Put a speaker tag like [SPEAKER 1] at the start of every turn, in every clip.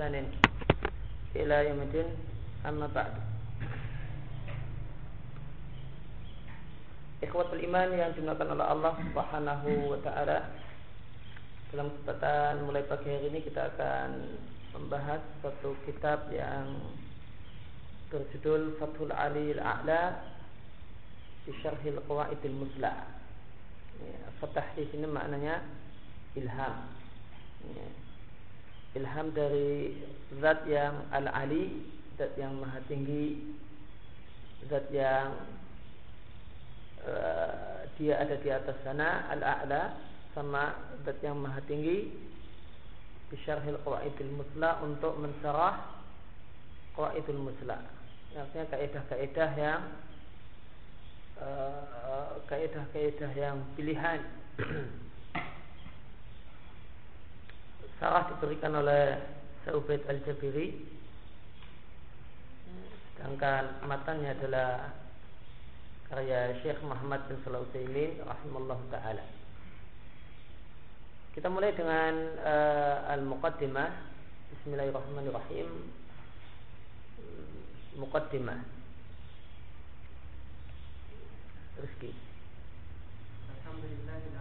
[SPEAKER 1] بإحسان إلى يوم الدين أما بعد Ikhwatul iman yang dimuliakan oleh Allah Subhanahu wa taala. Dalam kesempatan mulai pagi hari ini kita akan membahas satu kitab yang berjudul Fathul Ali Al-A'la di Syarhil Qawaidil Muslah. Ya, Fatah di sini maknanya ilham. Ya. Ilham dari zat yang al-ali, zat yang maha tinggi, zat yang uh, dia ada di atas sana, al-a'la, sama zat yang maha tinggi, bisyarhil qawaidil musla untuk mensyarah qawaidil musla. Artinya kaidah-kaidah yang uh, kaidah-kaidah yang pilihan Sarah diberikan oleh Sa'ubaid Al-Jabiri. Sedangkan matanya adalah Karya Syekh Muhammad bin Utsaimin Rahimallahu ta'ala. Kita mulai dengan uh, Al-Muqaddimah. Bismillahirrahmanirrahim. Muqaddimah. Rizki Alhamdulillahirrahmanirrahim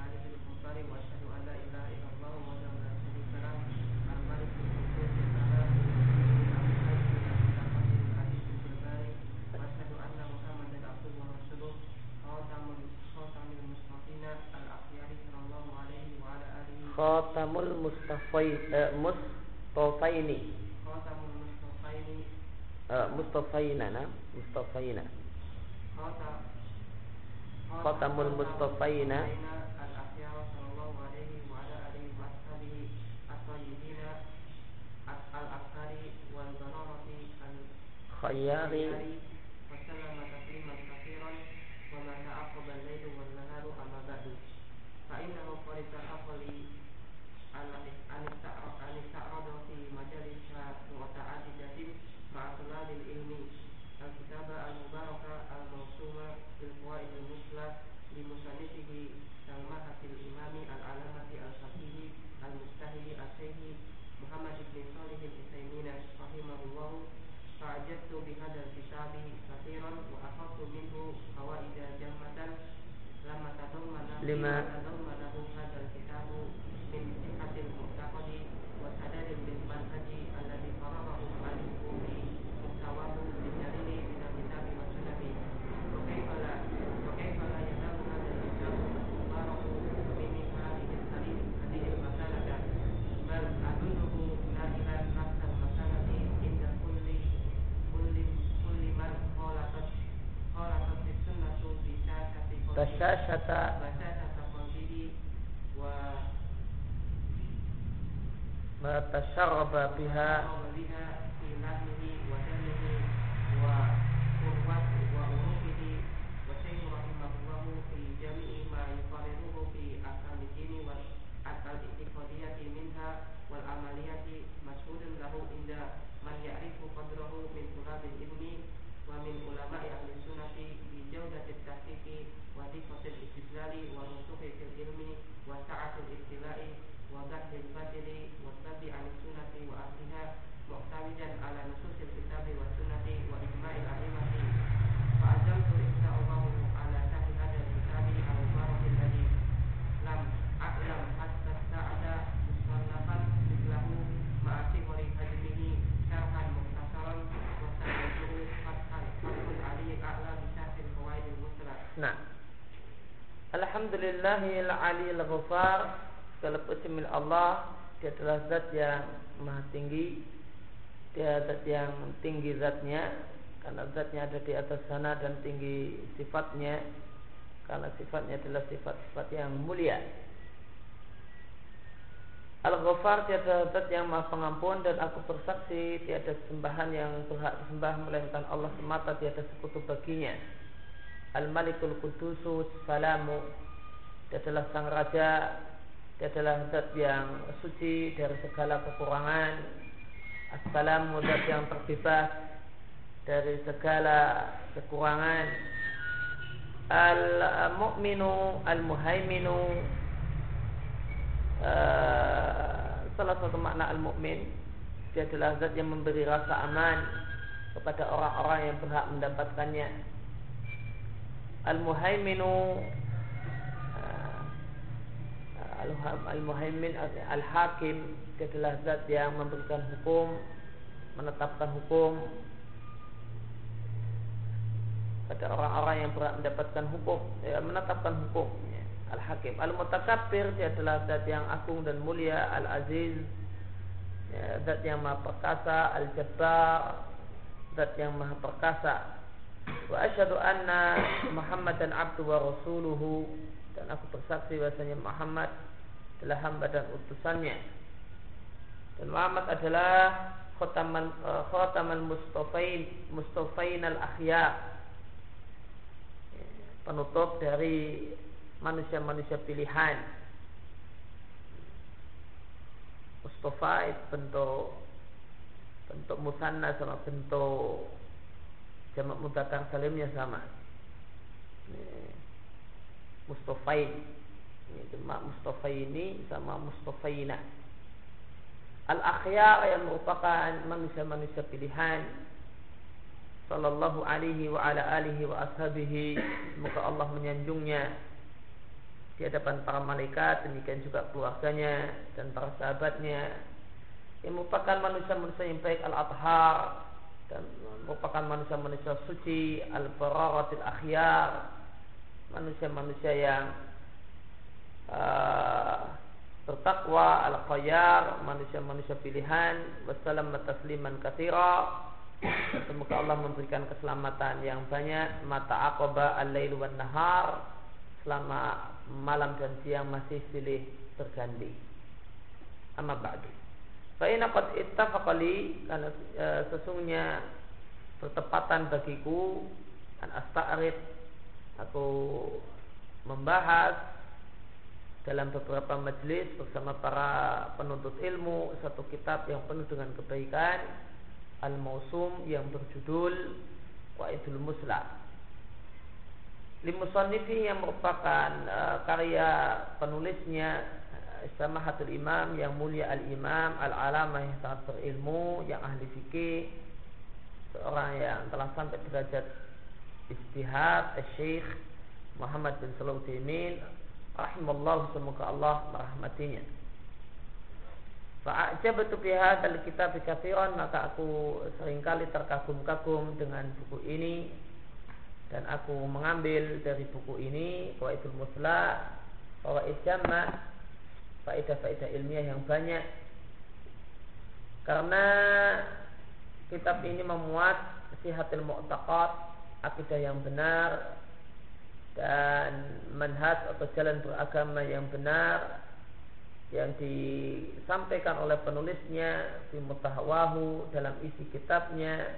[SPEAKER 1] Khatamul Mustafai eh, Mustafaini.
[SPEAKER 2] Khatamul Mustafaini.
[SPEAKER 1] Eh, Mustafaina na Mustafaina. Khatamul Mustafaina. Khayyari
[SPEAKER 2] wa sallama tasliman katsiran wa ma ta'aqqaba al-lailu wan naharu amma ba'du fa innahu qad tahaqqqa li عن استعرض في مجالس متعددة مع طلاب العلم الكتاب المبارك الموسوم بالفوائد المثلى لمصنفه سماحة الإمام العلامة الفقيه المجتهد الشيخ محمد بن صالح العثيمين رحمه الله فأعجبت بهذا الكتاب كثيرا وأخذت منه فوائد جمة لما تضمن
[SPEAKER 1] لما
[SPEAKER 2] تضمنه هذا الكتاب
[SPEAKER 1] sababatiha Alhamdulillahil aliyil ghafar. Segala puji milik Allah. Dia adalah zat yang maha tinggi. Dia zat yang tinggi zatnya. Karena zatnya ada di atas sana dan tinggi sifatnya. Karena sifatnya adalah sifat-sifat yang mulia. Al-Ghafar tiada zat yang maha pengampun dan aku bersaksi tiada sembahan yang berhak disembah melainkan Allah semata tiada sekutu baginya. Al-Malikul Salamu Dia adalah sang raja. Dia adalah zat yang suci dari segala kekurangan. Assalamu zat yang terbebas dari segala kekurangan. Al-Mu'minu Al-Muhaiminu. Uh, Salah satu makna Al-Mu'min dia adalah zat yang memberi rasa aman kepada orang-orang yang berhak mendapatkannya. Al-muhaiminu uh, al-muhaimin al-hakim adalah zat yang memberikan hukum menetapkan hukum. Pada orang-orang yang mendapatkan hukum ya, menetapkan hukum ya. al-hakim. Al-mutakabbir dia adalah zat yang agung dan mulia. Al-aziz ya, zat yang maha perkasa. Al-jabbar zat yang maha perkasa. Wa asyhadu anna Muhammadan abdu wa rasuluhu. Dan aku bersaksi bahasanya Muhammad adalah hamba dan utusannya dan Muhammad adalah khataman uh, khataman mustafain mustafain al akhyar penutup dari manusia-manusia pilihan Mustafa itu bentuk bentuk musanna sama bentuk jamak mudzakkar salimnya sama. Mustafain. Ini jamak Mustafaini sama Mustafaina. Al-akhyar yang merupakan manusia-manusia pilihan. Sallallahu alaihi wa ala alihi wa ashabihi. Semoga Allah menyanjungnya. Di hadapan para malaikat demikian juga keluarganya dan para sahabatnya. Yang merupakan manusia-manusia yang baik al-athhar. Dan merupakan manusia-manusia suci al-bararatil akhyar. Manusia-manusia yang uh, bertakwa al-khayyar manusia-manusia pilihan wassalam tasliman katsira. Semoga Allah memberikan keselamatan yang banyak. Mata aqaba al-lail wan nahar. Selama malam dan siang masih silih berganti amma ba'du. Fa'ina qad ittafaqali karena e, sesungguhnya bertepatan bagiku an asta'rid aku membahas dalam beberapa majelis bersama para penuntut ilmu satu kitab yang penuh dengan kebaikan Al-Mausum yang berjudul Wa'idul Muslah Limusanifi yang merupakan uh, karya penulisnya Samahatul Imam yang mulia Al-Imam Al-Alamah yang sangat berilmu Yang ahli fikih Seorang yang telah sampai derajat Istihad Al-Syeikh Muhammad bin Salah Timin Rahimallahu semoga Allah merahmatinya. Fa'ajabatu biha dari kitab kathiran Maka aku sering kali terkagum-kagum dengan buku ini Dan aku mengambil dari buku ini Fawaidul Musla Fawaid Jama' faedah-faedah ilmiah yang banyak. Karena kitab ini memuat sihatil mu'taqad akidah yang benar dan manhaj atau jalan beragama yang benar yang disampaikan oleh penulisnya di mutahawahu dalam isi kitabnya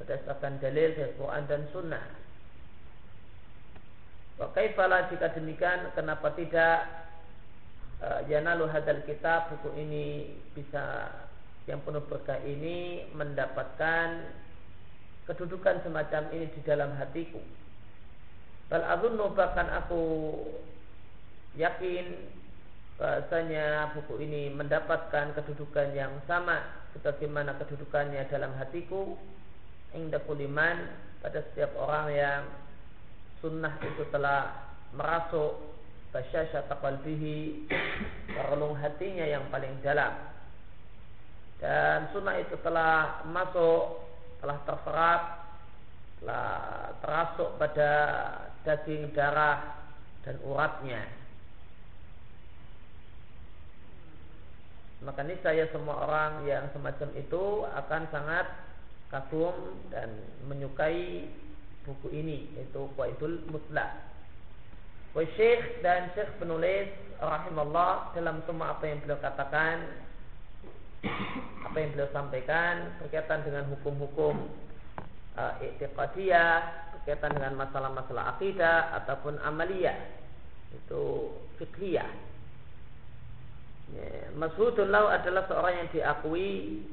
[SPEAKER 1] berdasarkan dalil dari Quran dan Sunnah. Wa kaifalah jika demikian kenapa tidak uh, yanalu hadal kitab buku ini bisa yang penuh berkah ini mendapatkan kedudukan semacam ini di dalam hatiku. Bal azunnu bahkan aku yakin bahasanya buku ini mendapatkan kedudukan yang sama sebagaimana kedudukannya dalam hatiku. Inda kuliman pada setiap orang yang sunnah itu telah merasuk basyasya qalbihi relung hatinya yang paling dalam. Dan sunnah itu telah masuk telah terserap telah terasuk pada daging darah dan uratnya. Maka saya semua orang yang semacam itu akan sangat kagum dan menyukai buku ini yaitu Qaidul Mutlaq. Wa Syekh dan Syekh penulis rahimahullah dalam semua apa yang beliau katakan apa yang beliau sampaikan berkaitan dengan hukum-hukum uh, i'tiqadiyah berkaitan dengan masalah-masalah akidah ataupun amaliyah. Itu fiqhiyah. Ya, adalah seorang yang diakui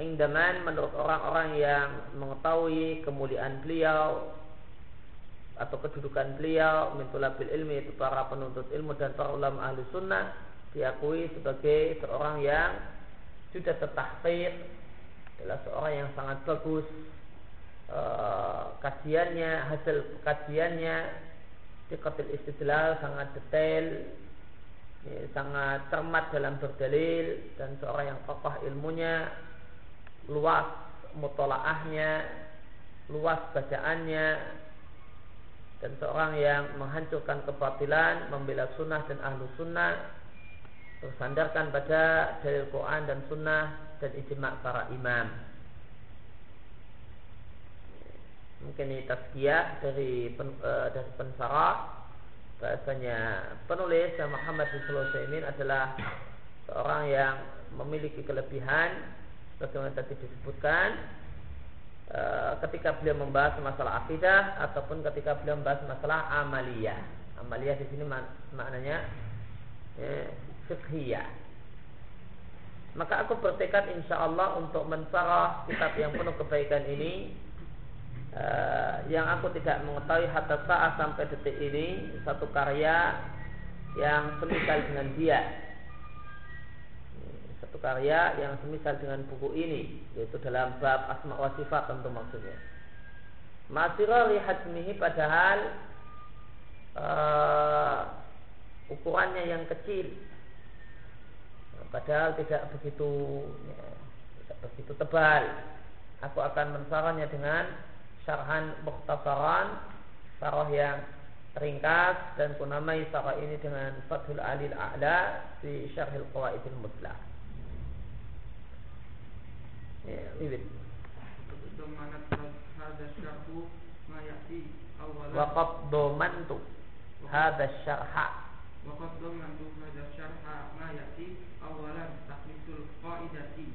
[SPEAKER 1] Ingdaman menurut orang-orang yang mengetahui kemuliaan beliau atau kedudukan beliau mintulabil ilmi itu para penuntut ilmu dan para ulama ahli sunnah diakui sebagai seorang yang sudah tetahqiq adalah seorang yang sangat bagus uh, kajiannya hasil kajiannya dikatil istidlal sangat detail ya, sangat cermat dalam berdalil dan seorang yang kokoh ilmunya luas mutolaahnya luas bacaannya dan seorang yang menghancurkan kebatilan, membela sunnah dan ahlu sunnah, tersandarkan pada dalil Quran dan sunnah dan ijma' para imam. Mungkin ini tazkiyah dari pen, uh, dari pensarah bahasanya penulis yang Muhammad bin Sulaiman adalah seorang yang memiliki kelebihan bagaimana tadi disebutkan Eh, ketika beliau membahas masalah akidah ataupun ketika beliau membahas masalah amaliyah. Amaliyah di sini mak maknanya ya, fiqhiyah. Maka aku bertekad insya Allah untuk mensarah kitab yang penuh kebaikan ini uh, yang aku tidak mengetahui hatta saat sampai detik ini satu karya yang semisal dengan dia. Satu karya yang semisal dengan buku ini yaitu dalam bab asma wa sifat tentu maksudnya. Masirari hajmihi padahal uh, ukurannya yang kecil. Padahal tidak begitu ya, tidak begitu tebal. Aku akan mensarahnya dengan syarhan mukhtasaran sarah yang ringkas dan kunamai sarah ini dengan Fathul Alil A'la di Syarhil Qawaidil Muslah. Ya bibit Waqad domantu Hada syarha.
[SPEAKER 3] Waqad domantu Hada syarha Ma ya'ti Awalan Taklisul qaidati.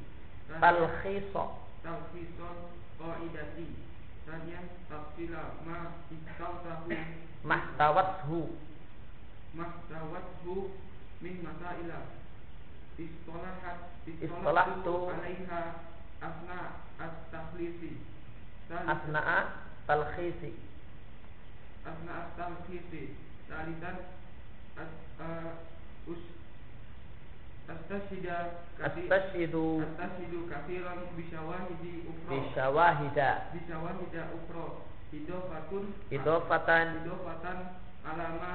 [SPEAKER 1] Talkhisa
[SPEAKER 3] Talkhisa qaidati Tafsila Ma istawtahu
[SPEAKER 1] Mahtawathu
[SPEAKER 3] Mahtawathu Min masailah Istolahat
[SPEAKER 1] Istolahtu.
[SPEAKER 3] Alaiha asna at-takhlisi
[SPEAKER 1] asna talkhisi
[SPEAKER 3] asna at-talkhisi. Salisan astashida
[SPEAKER 1] astashidu
[SPEAKER 3] astashidu kathiran bisyawahidi ukro
[SPEAKER 1] bisyawahida
[SPEAKER 3] bisyawahida ukro idofatun
[SPEAKER 1] idofatan
[SPEAKER 3] idofatan alama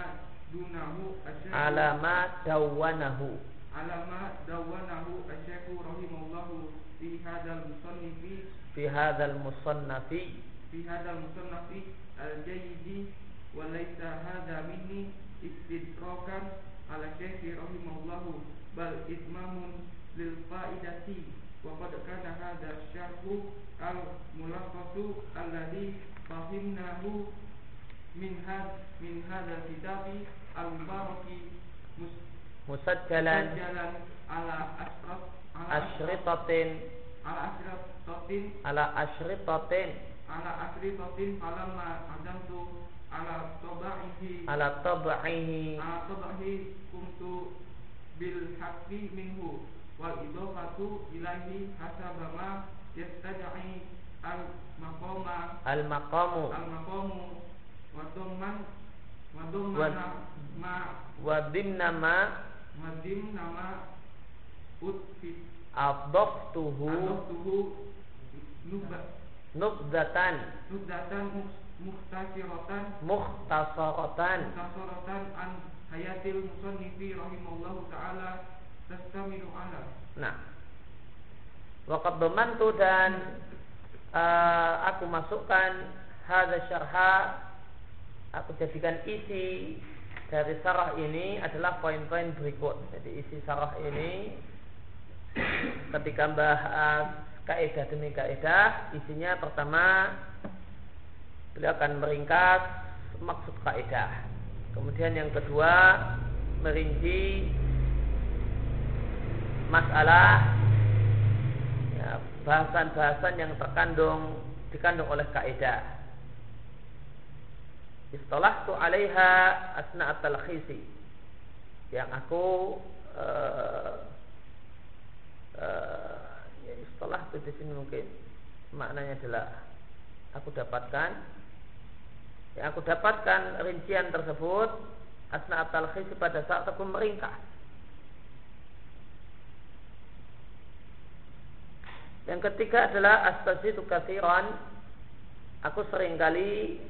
[SPEAKER 3] dunahu
[SPEAKER 1] alama dawanahu.
[SPEAKER 3] Alama dawanahu asyaiku rahimahullahu fi hadzal musannifi
[SPEAKER 1] fi hadzal musannafi.
[SPEAKER 3] Fi hadzal musannafi al-jayyidi wa laysa hadza minni istidrakan ala syekhi rahimahullahu bal itmamun lil faidati wa qad kana hadza syarhu al mulakhasu alladhi fahimnahu min had min hadza kitabi al mubaraki
[SPEAKER 1] musajjalan
[SPEAKER 3] ala asraf
[SPEAKER 1] asyritatin
[SPEAKER 3] ala asyritatin
[SPEAKER 1] ala asyritatin
[SPEAKER 3] ala asyritatin falamma adamtu ala taba'ihi
[SPEAKER 1] ala taba'ihi
[SPEAKER 3] ala taba'ihi kuntu bil haqqi minhu wal idofatu ilaihi hasaba ma yastad'i al maqama
[SPEAKER 1] al maqamu
[SPEAKER 3] al maqamu wa dhamman wa dhammana ma.
[SPEAKER 1] wa dimna ma.
[SPEAKER 3] Wa dimna ma utfit
[SPEAKER 1] Adoftuhu
[SPEAKER 3] Adoftuhu
[SPEAKER 1] Nubdatan
[SPEAKER 3] Nubdatan Muhtasiratan
[SPEAKER 1] Muhtasaratan
[SPEAKER 3] Muhtasaratan An hayatil musannifi rahimallahu ta'ala Tastamilu ala.
[SPEAKER 1] Nah. Waqad bemantu dan uh, Aku masukkan Hada syarha Aku jadikan isi dari sarah ini adalah poin-poin berikut. Jadi isi sarah ini ketika bahas kaidah demi kaidah isinya pertama beliau akan meringkas maksud kaidah kemudian yang kedua merinci masalah bahasan-bahasan yang terkandung dikandung oleh kaidah. Istilah tu alaiha asna at-talkhisi. Yang aku uh, uh, ya istilah itu di sini mungkin maknanya adalah aku dapatkan. Yang aku dapatkan rincian tersebut asna atal pada saat aku meringkas Yang ketiga adalah astazidu kathiran. Aku sering kali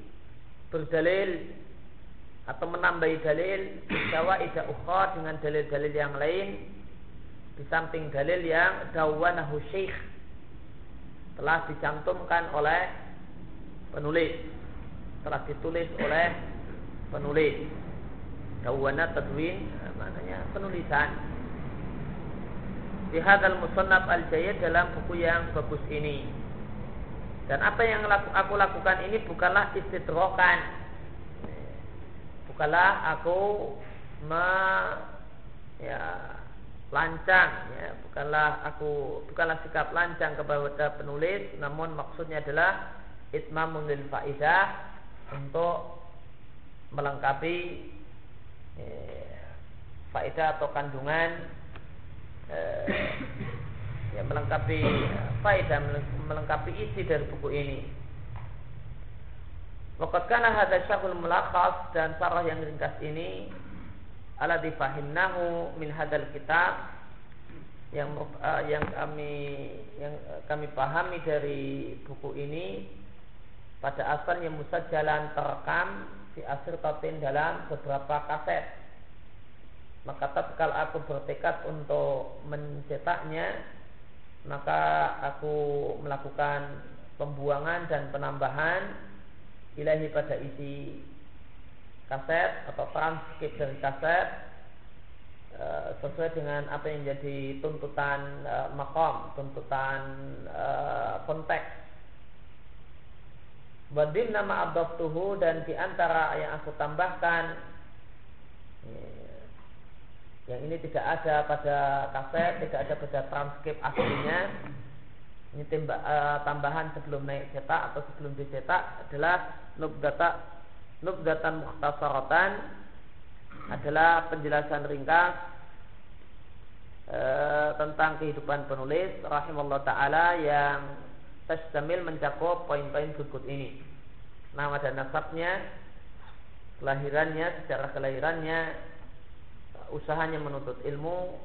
[SPEAKER 1] berdalil atau menambahi dalil jawa ida ukhra dengan dalil-dalil yang lain. Di samping dalil yang dawanahu syekh telah dicantumkan oleh penulis telah ditulis oleh penulis. Dawana tadwin maknanya penulisan di hadal musannaf al jayyid dalam buku yang bagus ini. Dan apa yang aku lakukan ini bukanlah istidrokan bukanlah aku me, ya lancang ya. Bukanlah aku bukanlah sikap lancang kepada penulis namun maksudnya adalah itmamun lil faidah untuk melengkapi ya, faidah atau kandungan eh, ya melengkapi faidah melengkapi isi dari buku ini. Waqad kana hadza syarhul mulakhas dan sarah yang ringkas ini ala difahimnahu min hadal kitab yang uh, yang kami yang kami pahami dari buku ini pada asalnya Musa jalan terekam di asir dalam beberapa kaset maka tatkala aku bertekad untuk mencetaknya maka aku melakukan pembuangan dan penambahan ilahi pada isi kaset atau transkrip dari kaset e, sesuai dengan apa yang jadi tuntutan e, makom, tuntutan e, konteks. Wadim nama tuhu dan di antara yang aku tambahkan yang ini tidak ada pada kaset, tidak ada pada transkrip aslinya ini timba, uh, tambahan sebelum naik cetak atau sebelum dicetak adalah nubdata nubdatan mukhtasaratan adalah penjelasan ringkas uh, tentang kehidupan penulis rahimallahu taala yang tastamil mencakup poin-poin berikut ini. Nama dan nasabnya, kelahirannya, secara kelahirannya, usahanya menuntut ilmu,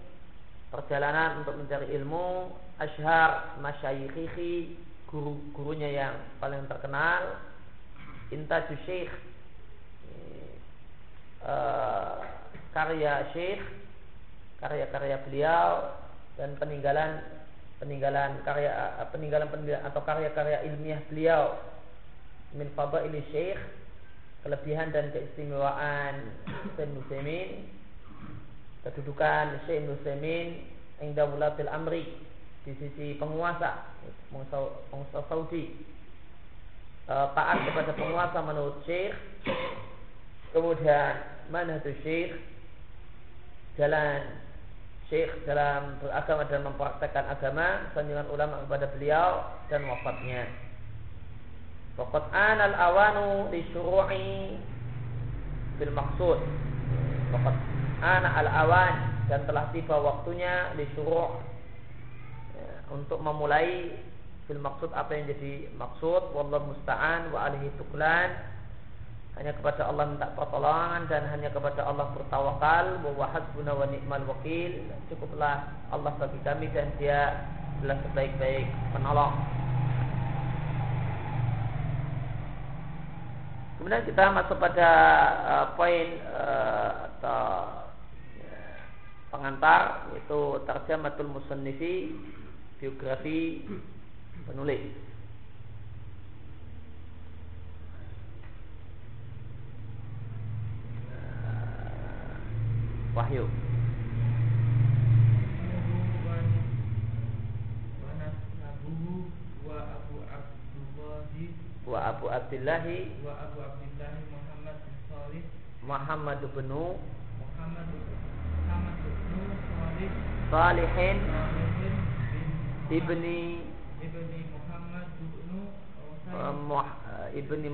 [SPEAKER 1] perjalanan untuk mencari ilmu, ashar masyayikhi guru gurunya yang paling terkenal inta syekh uh, karya syekh karya-karya beliau dan peninggalan peninggalan karya peninggalan peninggalan atau karya-karya ilmiah beliau. Min fadaili syekh kelebihan dan keistimewaan Muslimin kedudukan Syekh Muslimin Inda wulatil amri di sisi penguasa penguasa, Saudi. E, taat kepada penguasa menurut Syekh. Kemudian mana itu Syekh jalan Syekh dalam beragama dan mempraktekkan agama sanjungan ulama kepada beliau dan wafatnya. Fakat anal awanu di syuru'i bil maksud ana al awan dan telah tiba waktunya di syuru' untuk memulai fil maksud apa yang jadi maksud. Wallahu musta'an wa alihi tuklan hanya kepada Allah minta pertolongan dan hanya kepada Allah bertawakal. Wa hasbuna wa ni'mal wakil. Cukuplah Allah bagi kami dan dia adalah sebaik-baik penolong. Kemudian kita masuk pada uh, poin uh, atau pengantar yaitu terjematul musannifi biografi penulis. Wahyu. wa Abu Abdillahi
[SPEAKER 4] wa Abu Abdillahi Muhammad bin Salih
[SPEAKER 1] Muhammad bin
[SPEAKER 4] Muhammad Muhammad bin
[SPEAKER 1] Salihin. Ibni
[SPEAKER 4] ibni Muhammad ibnu
[SPEAKER 1] uh, ibni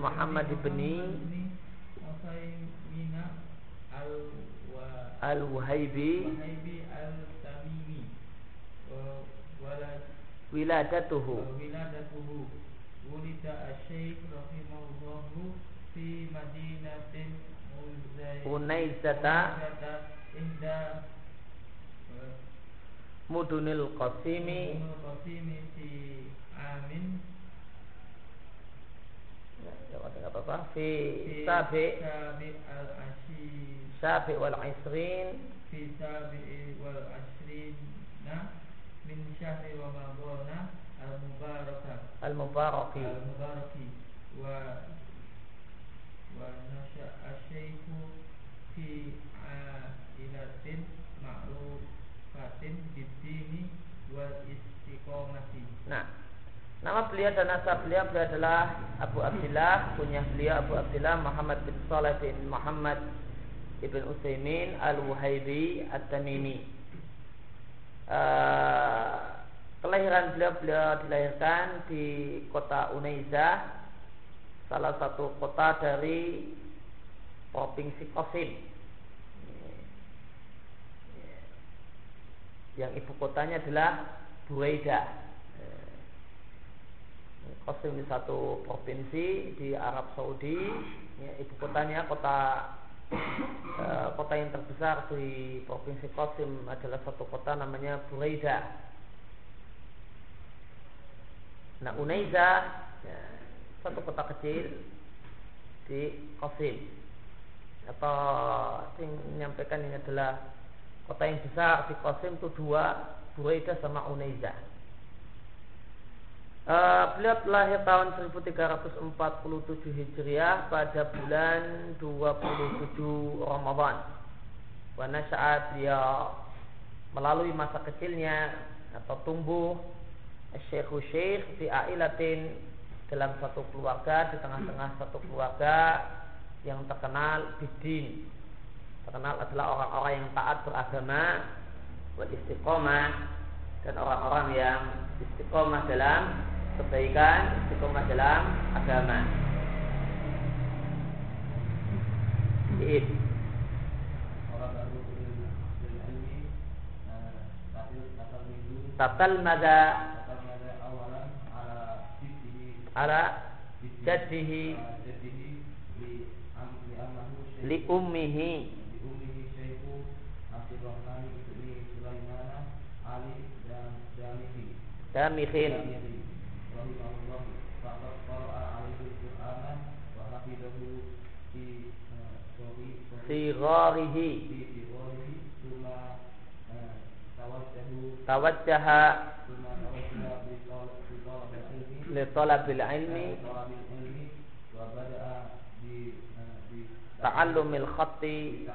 [SPEAKER 4] al
[SPEAKER 1] al Wahaibi
[SPEAKER 4] al Tamimi
[SPEAKER 1] wiladatuhu.
[SPEAKER 4] wiladatuhu. Wulida rahimahullahu fi madinatin
[SPEAKER 1] Unaizata mudunil qasimi
[SPEAKER 4] qasimi fi amin
[SPEAKER 1] ya, ya apa-apa fi sabi
[SPEAKER 4] sabi
[SPEAKER 1] wal isrin
[SPEAKER 4] fi sabi wal asrin nah min syahri ramadhana al mubarakah
[SPEAKER 1] al mubaraki
[SPEAKER 4] al mubaraki wa wa nasya asyaihu fi ailatin
[SPEAKER 1] nah Nama beliau dan nasab beliau, beliau adalah Abu Abdillah, punya beliau Abu Abdillah Muhammad bin Saleh bin Muhammad ibn Utsaimin al-Wuhaibi at-Tamimi. Uh, kelahiran beliau beliau dilahirkan di kota Unaiza, salah satu kota dari provinsi Qasim. Yang ibu kotanya adalah Buraidah. Qasim di satu provinsi di Arab Saudi. Ya, ibu kotanya kota e, kota yang terbesar di provinsi Qasim adalah satu kota namanya Buraida. Nah Unaiza ya, satu kota kecil di Qasim. Atau yang menyampaikan ini adalah kota yang besar di Qasim itu dua Buraida sama Unaiza. Uh, beliau lahir tahun 1347 Hijriah pada bulan 27 Ramadan. Wana saat dia melalui masa kecilnya atau tumbuh Syekh Syekh di ailatin dalam satu keluarga di tengah-tengah satu keluarga yang terkenal bidin terkenal adalah orang-orang yang taat beragama wal istiqomah dan orang-orang yang istiqomah dalam kebaikan istiqomah dalam agama. Ib. Tatal mada ala jaddihi. li ummihi Damikhin sigharihi tawajjaha li talabil ilmi ta'allumil khatti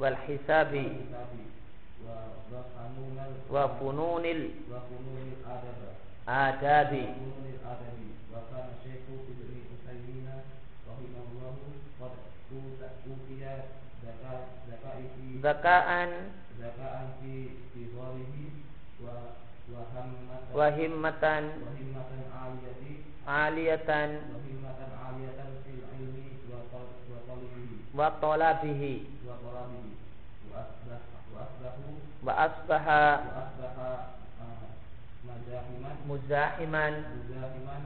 [SPEAKER 1] wal hisabi wa fununil adabi zakaan
[SPEAKER 4] zakaan fi fi wa
[SPEAKER 1] wa himmatan
[SPEAKER 4] wa himmatan aliyati
[SPEAKER 1] aliyatan
[SPEAKER 4] wa himmatan. Aliyatan. Wa
[SPEAKER 1] talabihi wa
[SPEAKER 4] asbah wa asbahu
[SPEAKER 1] wa asbaha
[SPEAKER 4] muzahiman.
[SPEAKER 1] Muzahiman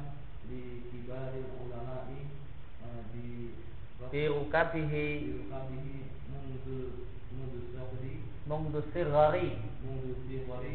[SPEAKER 4] di kibari ulama di
[SPEAKER 1] di rukabihi.
[SPEAKER 4] Mundu
[SPEAKER 1] mundu sirri
[SPEAKER 4] mundu sirri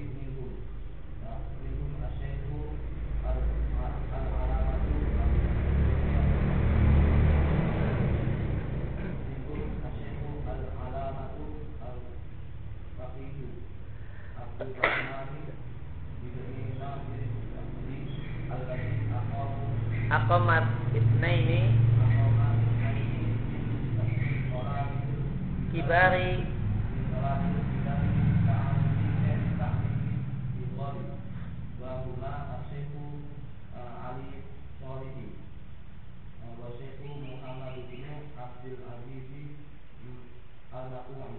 [SPEAKER 4] Akomat Ibna
[SPEAKER 1] ini
[SPEAKER 4] Kibari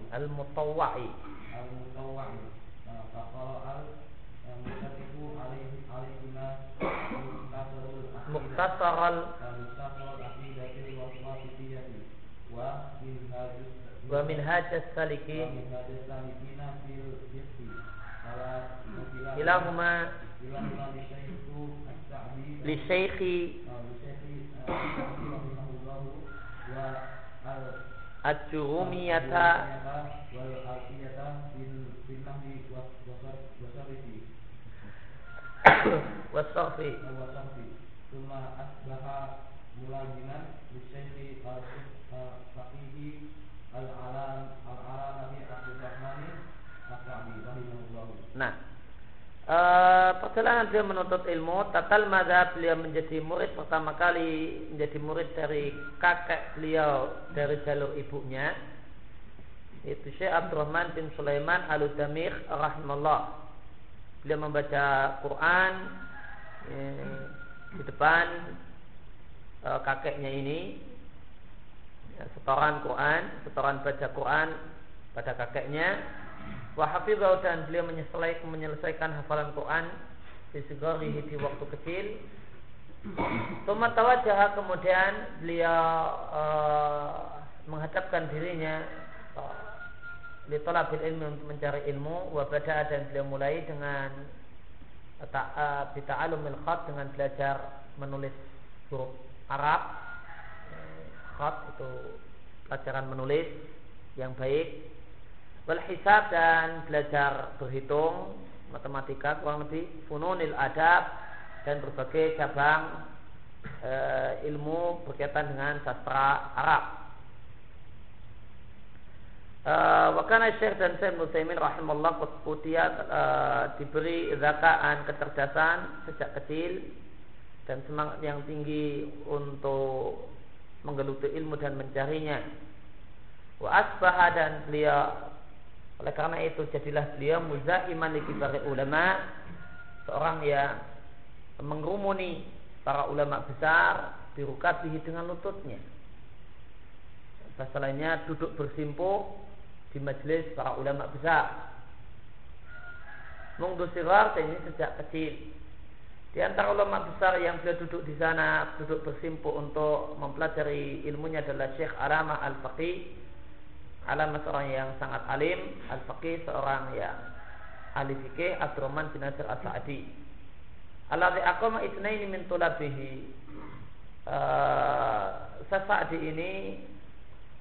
[SPEAKER 4] Al-Mutawwa'i Al-Mutawwa'i
[SPEAKER 1] muktasarul
[SPEAKER 4] wa min hajas
[SPEAKER 1] saliki
[SPEAKER 4] ilahuma al-jurumiyata wal-alfiyata
[SPEAKER 1] wasarfi
[SPEAKER 5] wasarfi Tuma asbaha mulajiman Bisyaihi al-faqihi al-alam al-alam Nabi Abdul Rahmani As-Sa'di Rahimahullahu.
[SPEAKER 1] Nah Uh, perjalanan dia menuntut ilmu tatal madhab beliau menjadi murid pertama kali menjadi murid dari kakek beliau dari jalur ibunya itu Syekh Abdurrahman bin Sulaiman Al-Damir rahimahullah beliau membaca Quran eh, di depan eh, kakeknya ini. Ya, setoran Quran setoran baca Quran pada kakeknya. Wahafidhah dan beliau menyelesaikan, menyelesaikan hafalan Quran di di waktu kecil. Tumat tawajah kemudian beliau uh, menghadapkan dirinya litolabil ilmu untuk mencari ilmu wa dan beliau mulai dengan bita'alumil khat dengan belajar menulis huruf Arab. Khat itu pelajaran menulis yang baik. Wal hisab dan belajar berhitung matematika kurang lebih fununil adab dan berbagai cabang e, ilmu berkaitan dengan sastra Arab Eh, wakana Syekh dan Syekh Musaimin rahimahullah utia uh, diberi zakaan kecerdasan sejak kecil dan semangat yang tinggi untuk menggeluti ilmu dan mencarinya. Wa asbaha dan beliau oleh karena itu jadilah beliau muzaiman kibari ulama seorang yang mengrumuni para ulama besar birukatihi dengan lututnya. Bahasa lainnya duduk bersimpuh di majelis para ulama besar. Mungdu sirar ini sejak kecil. Di antara ulama besar yang beliau duduk di sana, duduk bersimpuh untuk mempelajari ilmunya adalah Syekh Alamah Al-Faqih. Alamah seorang yang sangat alim, Al-Faqih seorang yang ahli fikih, Abdurrahman bin Nasir As-Sa'di. Alladhi aqama itnaini min tulabihi. Uh, Sa'di ini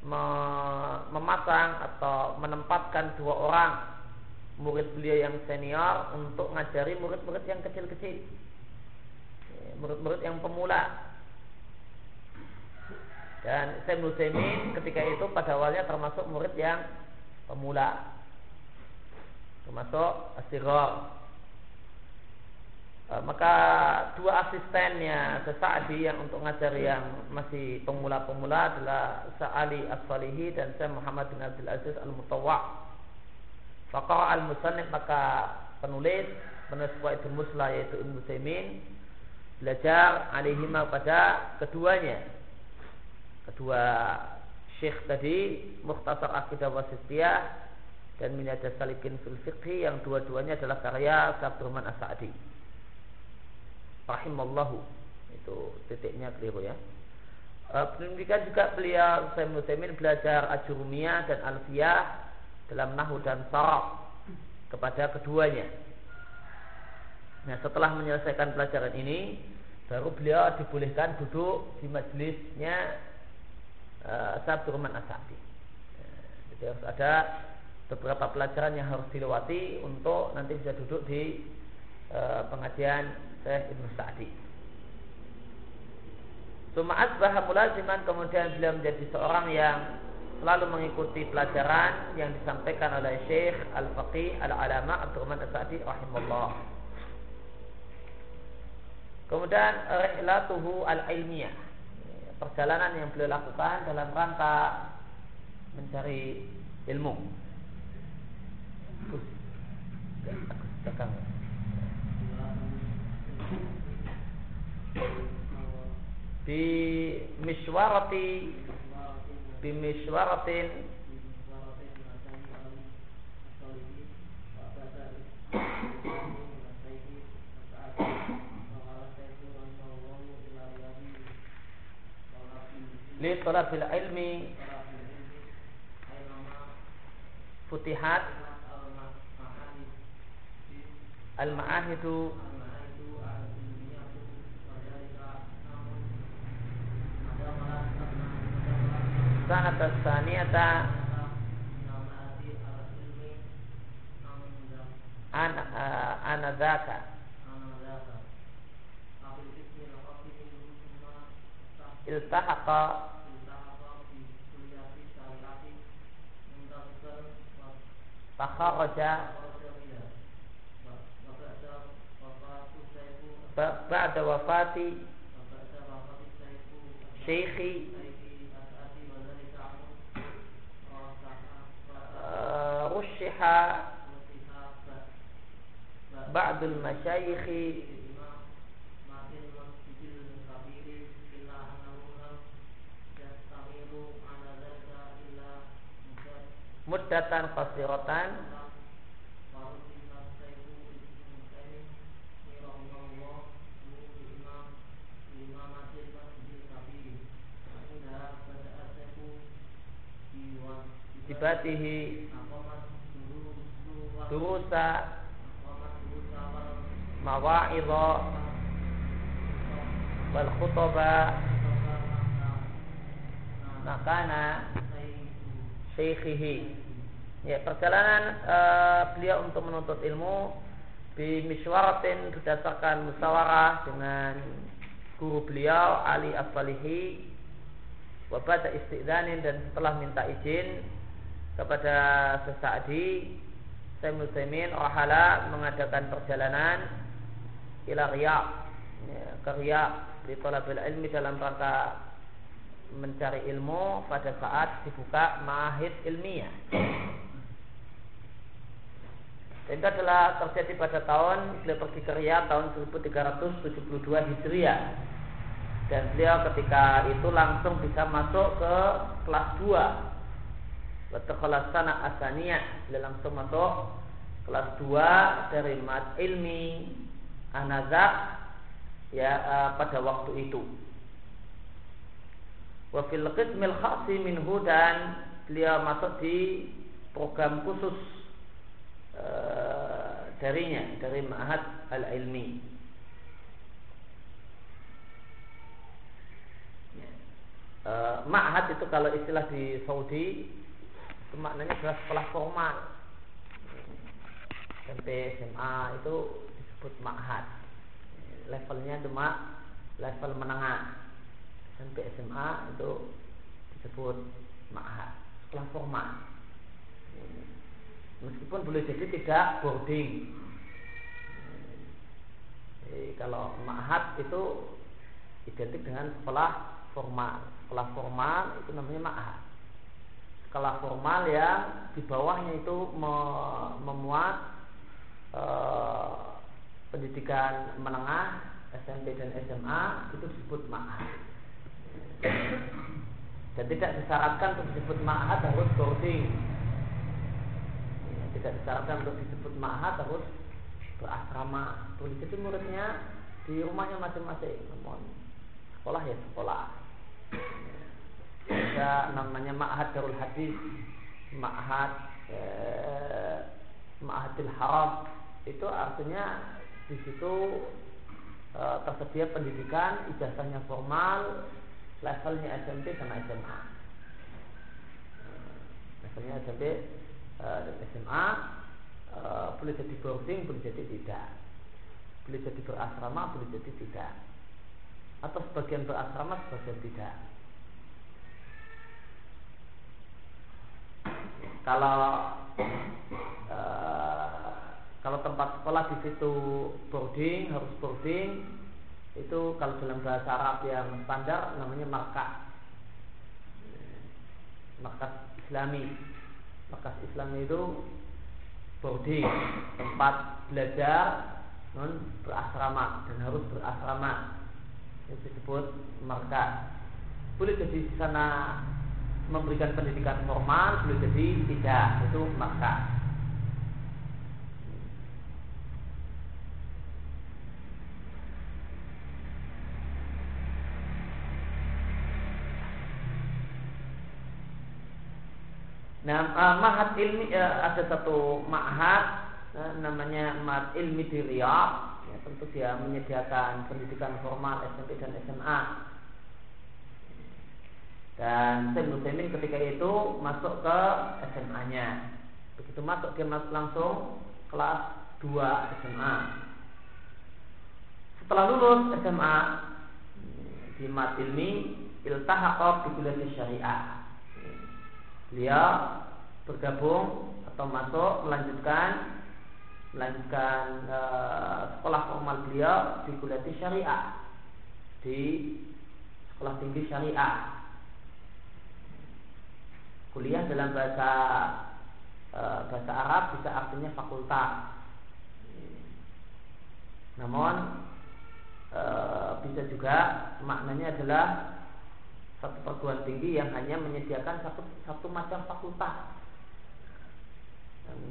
[SPEAKER 1] memasang atau menempatkan dua orang murid beliau yang senior untuk ngajari murid-murid yang kecil-kecil. Murid-murid yang pemula. Dan Syekh Nusaimin ketika itu pada awalnya termasuk murid yang pemula. Termasuk asyighar Eh, maka dua asistennya Sa'adi yang untuk ngajar yang masih pemula-pemula adalah Sa'ali As-Salihi dan Syekh Muhammad bin Abdul Aziz Al-Mutawwa. Faqara al-musannif maka penulis penulis itu Musla yaitu Ibnu Taimin belajar alihima pada keduanya. Kedua Syekh tadi Mukhtasar Akidah Wasitiyah dan Minhaj Salikin fil yang dua-duanya adalah karya Abdurrahman As-Sa'di rahimallahu. Itu titiknya keliru ya. E, pendidikan juga beliau saya Muslimin belajar ajurumiyah dan alfiyah dalam nahu dan saraf kepada keduanya. Nah setelah menyelesaikan pelajaran ini baru beliau dibolehkan duduk di majelisnya uh, Sabtu Rahman Asadi. Jadi harus ada beberapa pelajaran yang harus dilewati untuk nanti bisa duduk di uh, pengajian Syekh Ibnu Sa'di. Suma asbah mulaziman kemudian beliau menjadi seorang yang selalu mengikuti pelajaran yang disampaikan oleh Syekh Al-Faqih Al-Alama Abdurrahman As-Sa'di rahimahullah. Kemudian rihlatuhu al-ilmiyah. Perjalanan yang beliau lakukan dalam rangka mencari ilmu. Belakang. Bi miswarati bi miswaratin. Li talabil ilmi. Futihat. Al-ma'ahidu sa'ata saniyata an uh, anadaka. Iltahaqa. Takharaja ba'da wafati. Rushiha ba'dul masyayikhi. Muddatan qasiratan sibatihi durusa mawa'idha wal khutaba makana syekhihi. Ya perjalanan uh, beliau untuk menuntut ilmu di miswaratin berdasarkan musyawarah dengan guru beliau Ali As-Salihi. Wabada istidanin dan setelah minta izin kepada sesadi saya Muslimin Wahala mengadakan perjalanan ila Riyadh ya, ke Riyadh di talabil ilmi dalam rangka mencari ilmu pada saat dibuka mahid ilmiah. Dan itu adalah terjadi pada tahun beliau pergi ke Riyadh tahun 1372 Hijriah. Dan beliau ketika itu langsung bisa masuk ke kelas 2 Watakhalasana asaniyah Beliau langsung masuk kelas 2 dari mat ilmi anazak ya uh, pada waktu itu. Wa fil qismil khasi minhu dan beliau masuk di program khusus uh, darinya dari Ma'had Al-Ilmi. Uh, Ma'had itu kalau istilah di Saudi itu maknanya adalah sekolah formal SMP SMA itu disebut ma'had levelnya cuma level menengah. SMP SMA itu disebut ma'had sekolah formal meskipun boleh jadi tidak boarding. Jadi, kalau ma'had itu identik dengan sekolah formal. Sekolah formal itu namanya ma'had skala formal yang di bawahnya itu memuat e, pendidikan menengah SMP dan SMA itu disebut ma'had. Dan tidak disyaratkan untuk disebut ma'had harus boarding tidak disyaratkan untuk disebut ma'had harus berasrama. Jadi muridnya di rumahnya masing-masing. Namun sekolah ya sekolah ada namanya Ma'had Darul Hadis. Ma'had eh, Ma'hadil Haram. Itu artinya di situ eh, tersedia pendidikan ijazahnya formal levelnya SMP sama SMA levelnya SMP eh, dan SMA eh, boleh jadi boarding boleh jadi tidak. Boleh jadi berasrama boleh jadi tidak. Atau sebagian berasrama sebagian tidak kalau uh, kalau tempat sekolah di situ boarding harus boarding itu kalau dalam bahasa Arab yang standar namanya markas. Markas Islami. Markas Islami itu boarding tempat belajar non berasrama dan harus berasrama. Itu disebut markas. Boleh jadi di sana memberikan pendidikan formal boleh jadi tidak. Itu maka. Nah, uh, mahat ilmi uh, ada satu mahat uh, namanya mahat ilmi di Riyadh. Ya, tentu dia menyediakan pendidikan formal SMP dan SMA dan Syekh Muslimin ketika itu masuk ke SMA-nya. Begitu masuk dia langsung kelas 2 SMA. Setelah lulus SMA di Matilmi iltahaqa bi kullati syariah. Beliau bergabung atau masuk melanjutkan melanjutkan uh, sekolah formal beliau di kuliah syariah di sekolah tinggi syariah kuliah dalam bahasa uh, bahasa Arab bisa artinya fakultas. Namun uh, bisa juga maknanya adalah satu perguruan tinggi yang hanya menyediakan satu satu macam fakultas.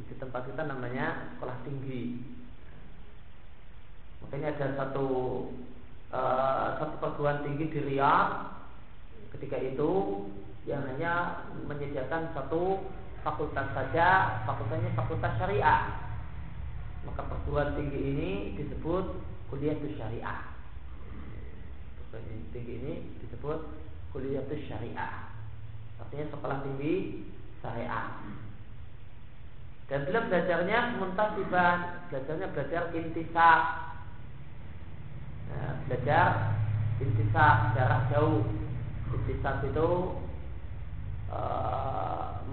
[SPEAKER 1] Di tempat kita namanya sekolah tinggi. Makanya ada satu uh, satu perguruan tinggi di Riyadh. Ketika itu yang hanya menyediakan satu fakultas saja fakultasnya fakultas syariah maka perguruan tinggi ini disebut kuliah syariah perguruan tinggi ini disebut kuliah syariah artinya sekolah tinggi syariah dan beliau belajarnya muntasiban, belajarnya belajar intisab. Nah, belajar intisab jarak jauh. Intisab itu uh,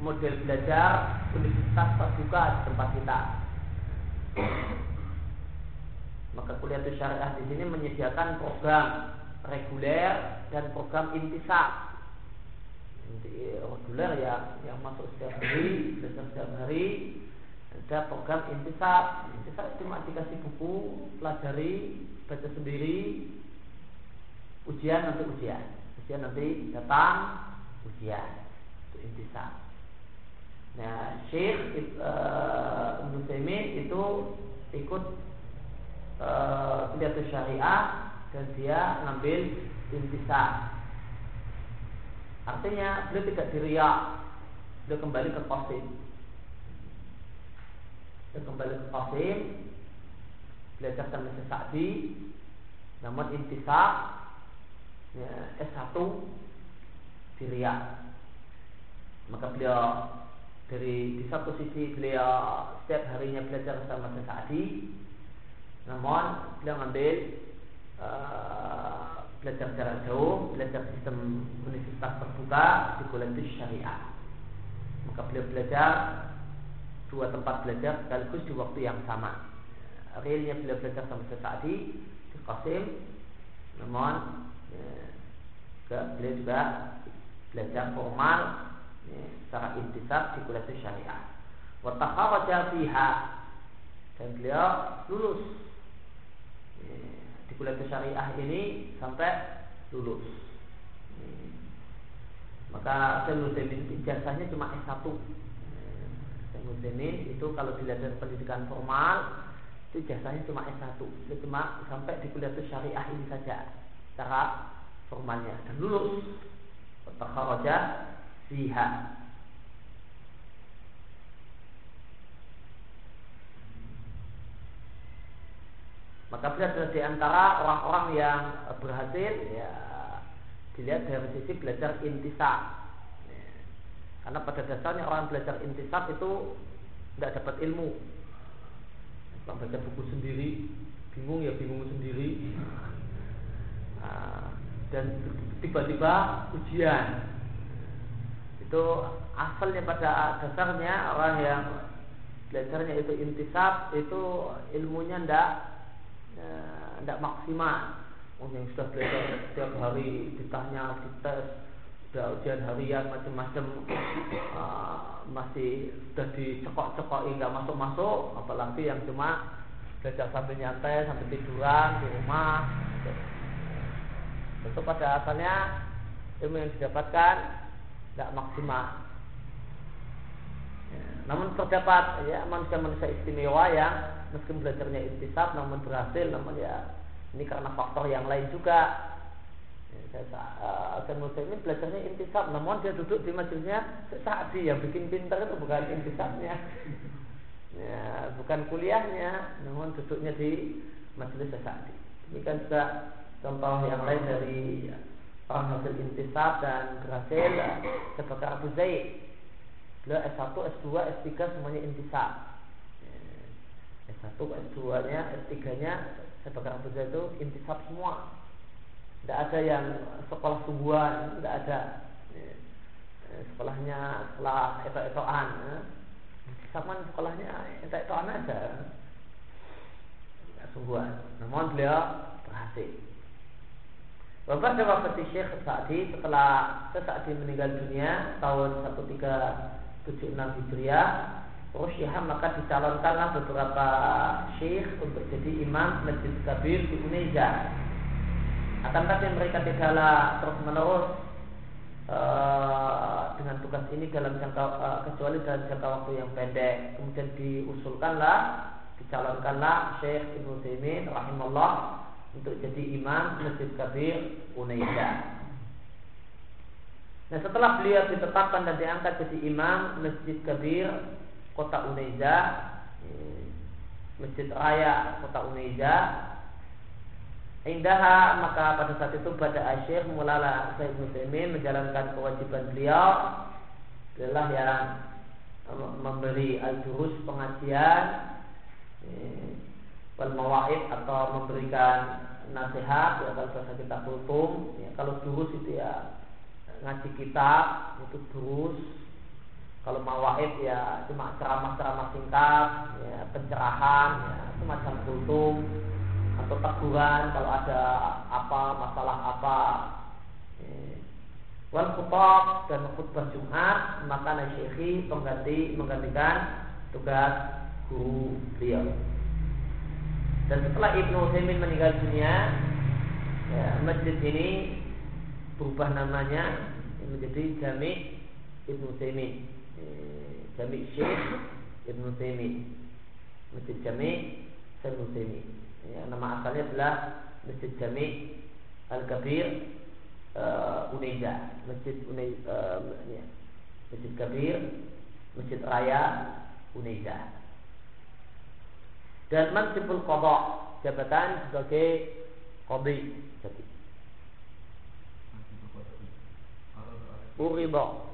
[SPEAKER 1] model belajar universitas terbuka di tempat kita. Maka kuliah syariah di sini menyediakan program reguler dan program intisab reguler yang yang masuk setiap hari, belajar setiap hari. Ada program intisab. Intisab cuma dikasih buku, pelajari, baca sendiri. Ujian nanti ujian. Ujian nanti datang ujian. Itu intisab. Nah, Syekh uh, Ibnu itu ikut uh, syariah dan dia ngambil intisab Artinya beliau tidak diriak, beliau kembali ke Qasim. Beliau kembali ke Qasim, belajar sama Sa'di, namun intisab ya, S1 diriak. Maka beliau dari di satu sisi beliau setiap harinya belajar sama Sa'di, namun beliau ngambil uh, belajar jarak jauh, belajar sistem universitas terbuka di kuliah syariah. Maka beliau belajar dua tempat belajar sekaligus di waktu yang sama. Realnya beliau belajar sama Sesadi di Qasim, namun ya, beliau juga belajar formal ya, secara intisab di kuliah syariah. Watakhawaja fiha dan beliau lulus ya, di kuliah syariah ini sampai lulus. Maka Syekh Nusaimin ijazahnya cuma S1. Syekh Nusaimin itu kalau dilihat dari pendidikan formal itu ijazahnya cuma S1. Dia cuma sampai di kuliah syariah ini saja secara formalnya dan lulus. Takharoja fiha Maka beliau adalah di antara orang-orang yang berhasil ya dilihat dari sisi belajar intisab. Ya. Karena pada dasarnya orang belajar intisab itu tidak dapat ilmu. Kalau baca buku sendiri, bingung ya bingung sendiri. Nah, dan tiba-tiba ujian itu asalnya pada dasarnya orang yang belajarnya itu intisab itu ilmunya ndak tidak ya, maksimal Oh, yang sudah belajar setiap hari ditanya, dites, sudah ujian harian macam-macam uh, masih sudah dicekok-cekoki nggak masuk-masuk, apalagi yang cuma belajar sambil nyantai, sambil tiduran di rumah. Itu pada asalnya ilmu yang didapatkan tidak maksimal. Ya, namun terdapat ya manusia-manusia istimewa yang meski belajarnya intisab namun berhasil namun ya ini karena faktor yang lain juga. Ya, saya uh, ini belajarnya intisab namun dia duduk di majelisnya Sa'di yang bikin pintar itu bukan intisabnya. Ya, bukan kuliahnya namun duduknya di majelis ini kan juga contoh yang lain dari orang hasil intisab dan berhasil seperti Abu Zaid beliau S1, S2, S3 semuanya intisab S1, S2 nya, S3 nya sebagai Abu itu intisab semua Tidak ada yang sekolah sungguhan, tidak ada ya, sekolahnya sekolah. Ya. Sama sekolahnya etok-etokan aja. Sungguhan. Namun beliau berhasil. Jawab seperti Syekh Sa'di setelah Sa'di meninggal dunia tahun 1376 Hijriah Rusyiha maka dicalonkanlah beberapa syekh untuk jadi imam Masjid Kabir di Indonesia. Akan tapi mereka tidaklah terus menerus uh, dengan tugas ini dalam jangka uh, kecuali dalam jangka waktu yang pendek. Kemudian diusulkanlah, dicalonkanlah Syekh Ibnu Taimin rahimahullah untuk jadi imam Masjid Kabir Indonesia. Nah setelah beliau ditetapkan dan diangkat jadi imam Masjid Kabir kota Uneza Masjid Raya kota Uneza Indah maka pada saat itu pada Asyir mulala Sayyid Muslimin menjalankan kewajiban beliau adalah yang memberi al-durus pengajian wal atau memberikan nasihat ya kalau bahasa kita kultum ya, kalau durus itu ya ngaji kitab itu durus kalau mawaid ya cuma ceramah-ceramah singkat, ya, pencerahan, ya, semacam kultum atau teguran kalau ada apa masalah apa. Ya. Wal dan khutbah Jumat maka nasyikhi pengganti menggantikan tugas guru beliau. Dan setelah Ibnu Utsaimin meninggal dunia, ya, masjid ini berubah namanya menjadi Jami Ibnu Utsaimin. Jami Syekh Ibn Taimi Masjid Jami Ibn Taimi ya, Nama asalnya adalah Masjid Jami Al-Kabir uh, Uneza Masjid Uneza uh, ya. Masjid Kabir Masjid Raya Uneza dan Mansibul Qadha jabatan sebagai Qadhi. Jadi Uriba.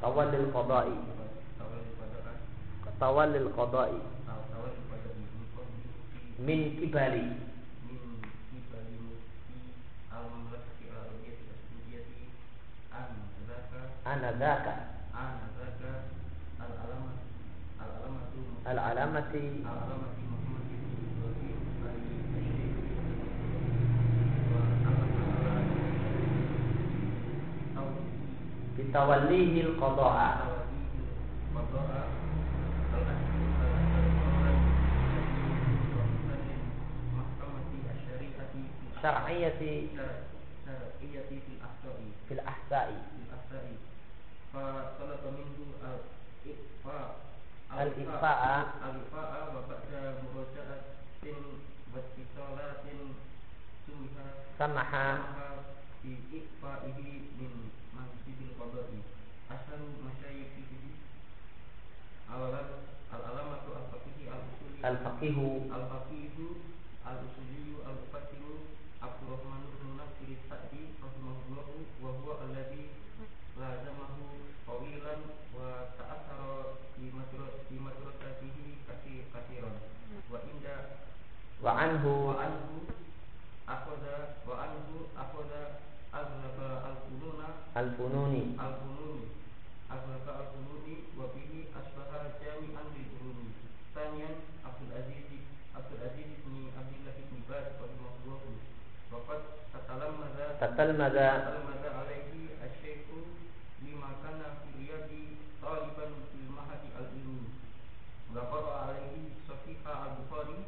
[SPEAKER 1] Tawallil qada'i tawallil qada'i min kibali. Ana
[SPEAKER 4] العلامة بتوليه القضاء.
[SPEAKER 1] شرعية في
[SPEAKER 4] الأحسائي في منه آه، إيه، فسلط
[SPEAKER 1] al-ifa'a
[SPEAKER 4] al-ifa'a wa ba'da muraja'atin wa ittisalatin sumiha
[SPEAKER 1] samaha
[SPEAKER 4] fi ifa'ihi min qada'i asal masyayikhihi al-alam al-alamatu al-faqihi al-usuli
[SPEAKER 1] al-faqihu
[SPEAKER 4] al-faqihu al-usuliyu al-mufassiru Abdurrahman bin Nasir Sa'di rahimahullahu wa huwa alladhi lazamahu tawilan wa ta'athara bi madra bi madrasatihi katsir katsiran wa inda
[SPEAKER 1] wa anhu.
[SPEAKER 4] Wa anhu akhadha wa anhu akhadha aghlaba al-fununa
[SPEAKER 1] al-fununi
[SPEAKER 4] al-fununi aghlaba al-fununi wa bihi asbaha jami'an lil ulumi Thaniyan Abdul Aziz Abdul Aziz bin Abdullah bin Baz rahimahullahu. Waqad tatalammadha
[SPEAKER 1] tatalmadha
[SPEAKER 4] tatalammadha alaihi asy-syaikh lima kana fi riyadi taliban fil mahadi al-ilmi wa qara alaihi sahiha al-bukhari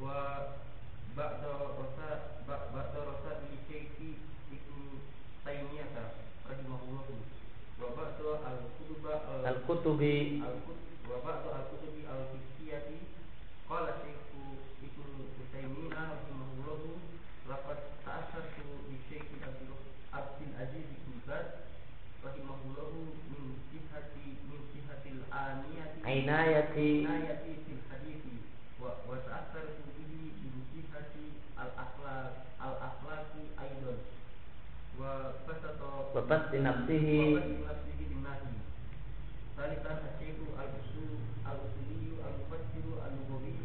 [SPEAKER 4] wa ba'da rasa ba'da rasa li syaikh ibnu taymiyah rahimahullahu wa ba'da al-kutuba
[SPEAKER 1] al-kutubi
[SPEAKER 4] al-kutub wa ba'da al-kutubi al-fiqhiyati? Qala syaikh ibnu Utsaimin rahimahullahu laqad ta'assartu bi syaikh Abdul Abdul Aziz bin Baz rahimahullahu min sihhati min sihhatil aniyati
[SPEAKER 1] ainayati
[SPEAKER 4] inayati fil hadithi wa bihi min al-akhlaq al-akhlaqi wa basata
[SPEAKER 1] wa basti nafsihi
[SPEAKER 4] ثالثا الشيخ الأصول الأصولي المفسر اللغوي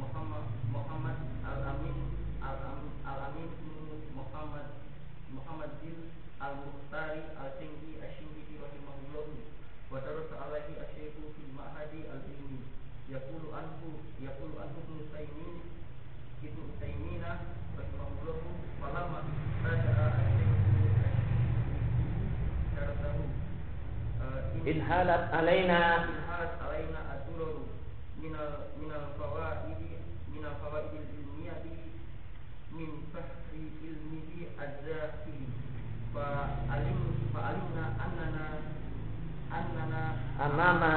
[SPEAKER 4] محمد Muhammad Al-Amin Al-Amin Al-Amin Muhammad Muhammad bin Al-Muhtari Al-Singhi Al-Shingi rahimahullah wa darasa alaihi asyaihu fil ma'hadi al-ilmi yaqulu anhu yaqulu anhu ibn Taimin ibn Taimina rahimahullah falamma
[SPEAKER 1] In halat alaina.
[SPEAKER 4] Inhalat alaina ad-durar min al min al fawaid min al fawaid al ilmiyati min fahri ilmihi az-zahiri fa alim fa alimna annana annana
[SPEAKER 1] amama.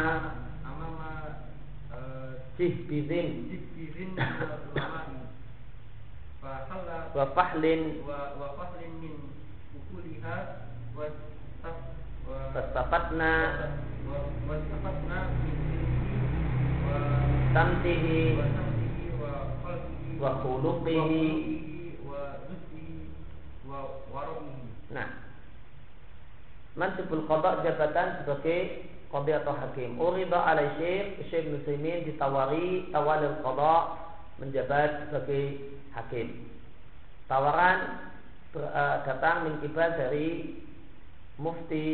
[SPEAKER 4] Amama eh,
[SPEAKER 1] jihbidin
[SPEAKER 4] jibbirin ulama'i fa halla
[SPEAKER 1] wa khuluqihi.
[SPEAKER 4] wa zuhdihi wa wara'ihi
[SPEAKER 1] Nah, mansibul qada jabatan sebagai qadi atau hakim. Urida ala syekh Syekh Muslimin ditawari tawalil qada menjabat sebagai hakim. Tawaran ber- eh, datang min kibal dari mufti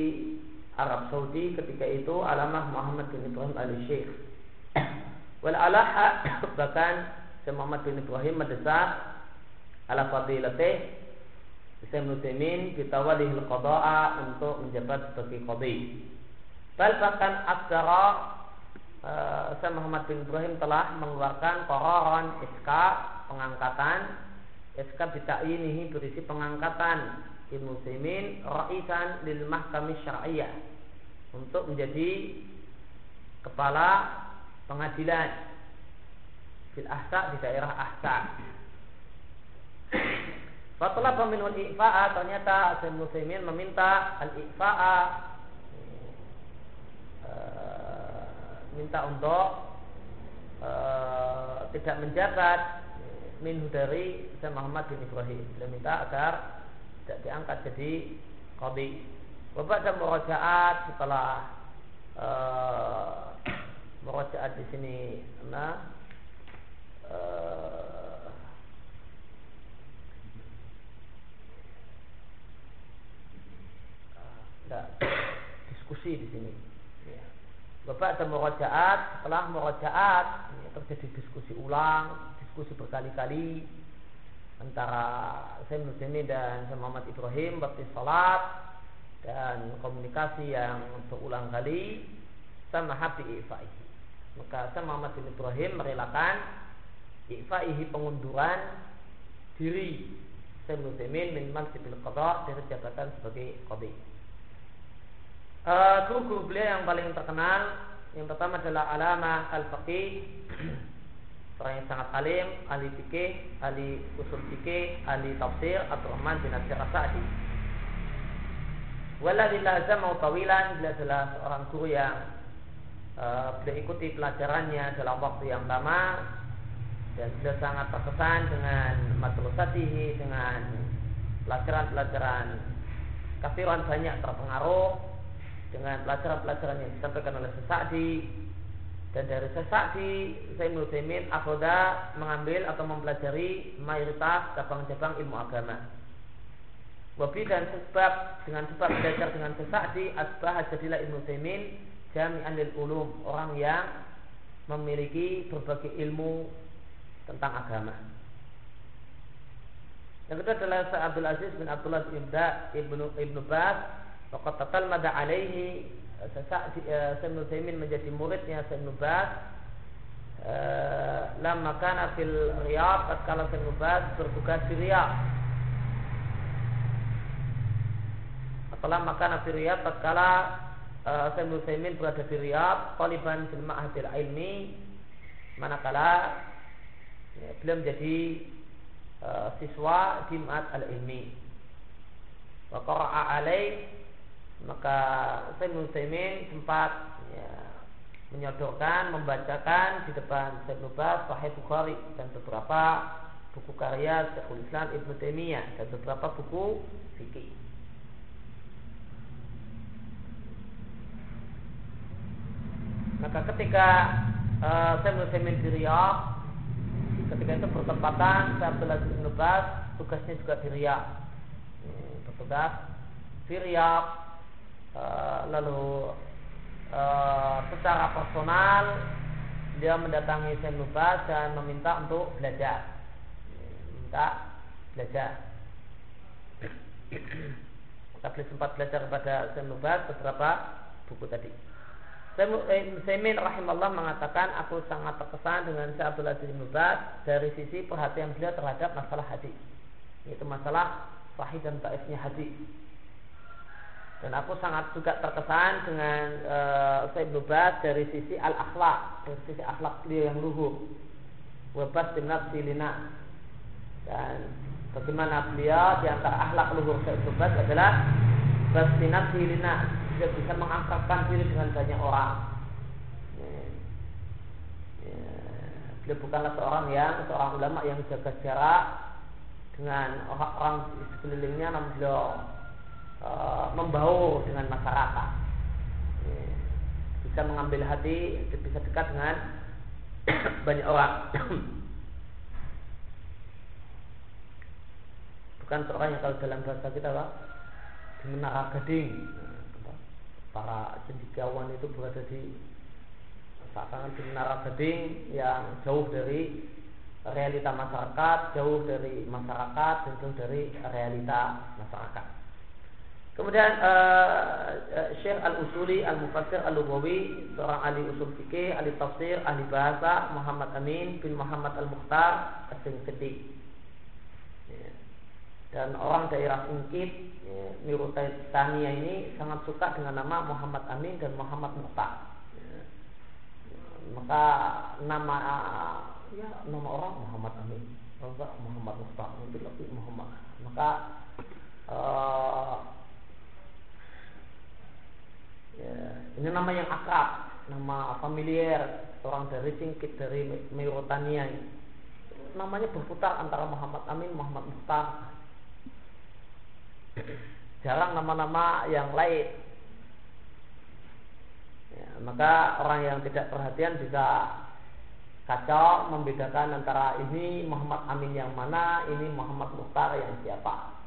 [SPEAKER 1] Arab Saudi ketika itu alamah Muhammad bin Ibrahim al Syekh. Wal alaha bahkan Syekh Muhammad bin Ibrahim mendesak ala fadilatih Islam Nutimin ditawalihil qada'a untuk menjabat sebagai qadi. Bal bahkan aksara uh, Syekh Muhammad bin Ibrahim telah mengeluarkan qararan SK pengangkatan SK bitakinihi berisi pengangkatan Ibnu Taimin ra'isan lil mahkami syar'iyyah untuk menjadi kepala pengadilan fil ahsa di daerah ahsa Fatalaba minul i'fa'a ternyata Syekh Muslimin meminta al-i'fa'a eh, minta untuk eh, tidak menjabat minhu dari Muhammad bin Ibrahim. Beliau minta agar tidak diangkat jadi qadi. Bapak dan murajaat setelah eh, murajaat di sini nah eh, Enggak, diskusi di sini. Ya. Bapak ada murajaat, setelah murajaat ya, terjadi diskusi ulang, diskusi berkali-kali antara Syekh Muslimin dan Syekh Muhammad Ibrahim waktu salat dan komunikasi yang berulang kali sama habi ifaihi. Maka Syekh Muhammad bin Ibrahim merelakan ifaihi pengunduran diri Syekh Muslimin min mansibil qada dari jabatan sebagai qadi. Eh, guru-guru beliau yang paling terkenal yang pertama adalah Alama Al-Faqih orang yang sangat alim, ahli fikih, ahli usul fikih, ahli tafsir Abdurrahman bin Nasir Sa'di. Waladhi lazama tawilan beliau adalah seorang guru yang uh, ikuti pelajarannya dalam waktu yang lama dan beliau sangat terkesan dengan madrasatihi dengan pelajaran-pelajaran kafiran banyak terpengaruh dengan pelajaran-pelajaran yang disampaikan oleh Sesakdi dan dari Sesakdi saya Nusaimin Akhoda mengambil atau mempelajari mayoritas cabang-cabang ilmu agama. Wabi dan sebab dengan sebab belajar dengan Sesakdi asbah jadilah Ibnu Taimin jami'an lil ulum orang yang memiliki berbagai ilmu tentang agama. Yang kedua adalah Sa'ad Abdul Aziz bin Abdullah ibnu Ibnu Bas Fakat tatal mada alaihi Sayyid Nusaimin menjadi muridnya Sayyid Nubas Lama kana fil Riyadh tatkala Sayyid Nubas bertugas di Riyadh. Setelah makana fil Riyadh tatkala Sayyid Nusaimin berada di Riyadh Taliban fil ma'hadil ilmi Manakala ya, Beliau menjadi uh, siswa di Ma'ad al-ilmi. Wa qara'a alaih maka Syekh Muslimin sempat ya, menyodorkan, membacakan di depan Syekh Nubas, Sahih Bukhari dan beberapa buku karya Syekhul Islam Ibnu Taimiyah dan beberapa buku fikih. Maka ketika uh, Syekh Muslimin di Riyadh ketika itu bertepatan saya bin Bas tugasnya juga di Riyadh bertugas di Riyadh uh, lalu uh, secara personal dia mendatangi Syekh dan meminta untuk belajar. Minta belajar. Maka beliau sempat belajar kepada Syekh beberapa buku tadi. Saimin rahimahullah mengatakan aku sangat terkesan dengan Syekh Abdul Aziz Baz dari sisi perhatian beliau terhadap masalah hadis yaitu masalah sahih dan taifnya hadis dan aku sangat juga terkesan dengan uh, Syekh bin Baz dari sisi al akhlak dari sisi akhlak beliau yang luhur wabas binat silina dan bagaimana beliau di antara akhlak luhur bin Baz adalah bastinat silina tidak bisa mengakrabkan diri dengan banyak orang. Ya. Ya. Beliau bukanlah seorang yang seorang ulama yang jaga jarak dengan orang-orang di sekelilingnya, namun beliau uh, membaur dengan masyarakat. Ya. Bisa mengambil hati, bisa dekat dengan banyak orang. Bukan seorang yang kalau dalam bahasa kita pak di menara gading para cendikiawan itu berada di seakan di menara gading yang jauh dari realita masyarakat, jauh dari masyarakat, dan jauh dari realita masyarakat. Kemudian uh, Syekh Al-Usuli Al-Mufassir Al-Lugawi Seorang ahli usul fikih, ahli tafsir, ahli bahasa Muhammad Amin bin Muhammad Al-Mukhtar As-Singkiti ya. Dan orang daerah Singkit ya, Tania ini sangat suka dengan nama Muhammad Amin dan Muhammad Mukhtar. Ya. Maka nama ya nama orang Muhammad Amin, Muhammad Mukhtar, lebih Muhammad. Maka uh, ya, ini nama yang akrab, nama familiar orang dari Singkit dari Mauritania. Namanya berputar antara Muhammad Amin, Muhammad Mukhtar. Jarang nama-nama yang lain. Ya, maka orang yang tidak perhatian bisa kacau membedakan antara ini Muhammad Amin yang mana ini Muhammad Mukhtar yang siapa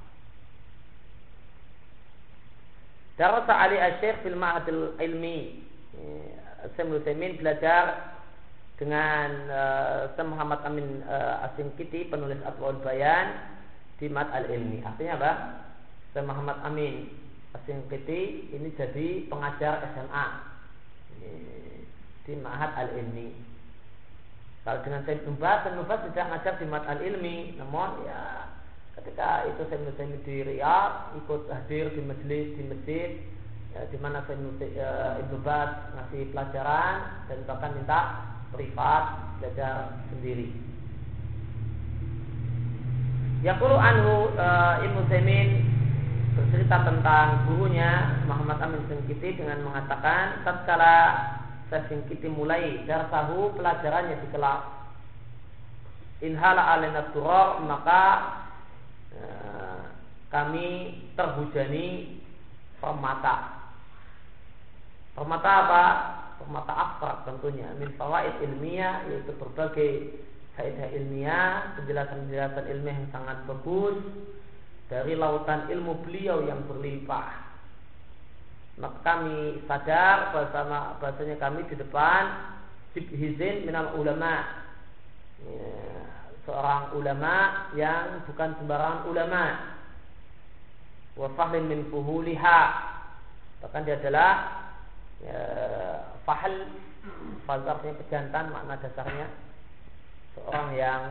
[SPEAKER 1] Darasa Ali Asyik fil Ma'adil Ilmi Syekh Semin belajar dengan uh, Muhammad Amin uh, Asingkiti penulis Atwal Bayan di Mat Al Ilmi. Artinya apa? Saya Muhammad Amin Asingkiti ini jadi pengajar SMA di Mahat Al Ilmi. Kalau dengan saya Numbas, saya Numbas tidak ngajar di Mahat Al Ilmi, namun ya ketika itu saya Numbas di Riyadh ikut hadir di majelis di masjid ya, di mana saya ya, Bas ngasih pelajaran dan bahkan minta privat belajar sendiri. Yaqulu anhu uh, Ibnu Taimin bercerita tentang gurunya Muhammad Amin Singkiti dengan mengatakan tatkala saya Singkiti mulai darsahu pelajarannya di kelas inhala turor maka kami terhujani permata. Permata apa? Permata abstrak tentunya. Fawaid ilmiah yaitu berbagai faedah ilmiah penjelasan-penjelasan ilmiah yang sangat bagus dari lautan ilmu beliau yang berlimpah. Maka kami sadar bahasanya, bahasanya kami di depan Jibhizin minal ulama. Ya, Seorang ulama yang bukan sembarangan ulama. Wa fahlim min fuhuliha. Bahkan dia adalah ya, Fahal Fazarnya pejantan makna dasarnya. Seorang yang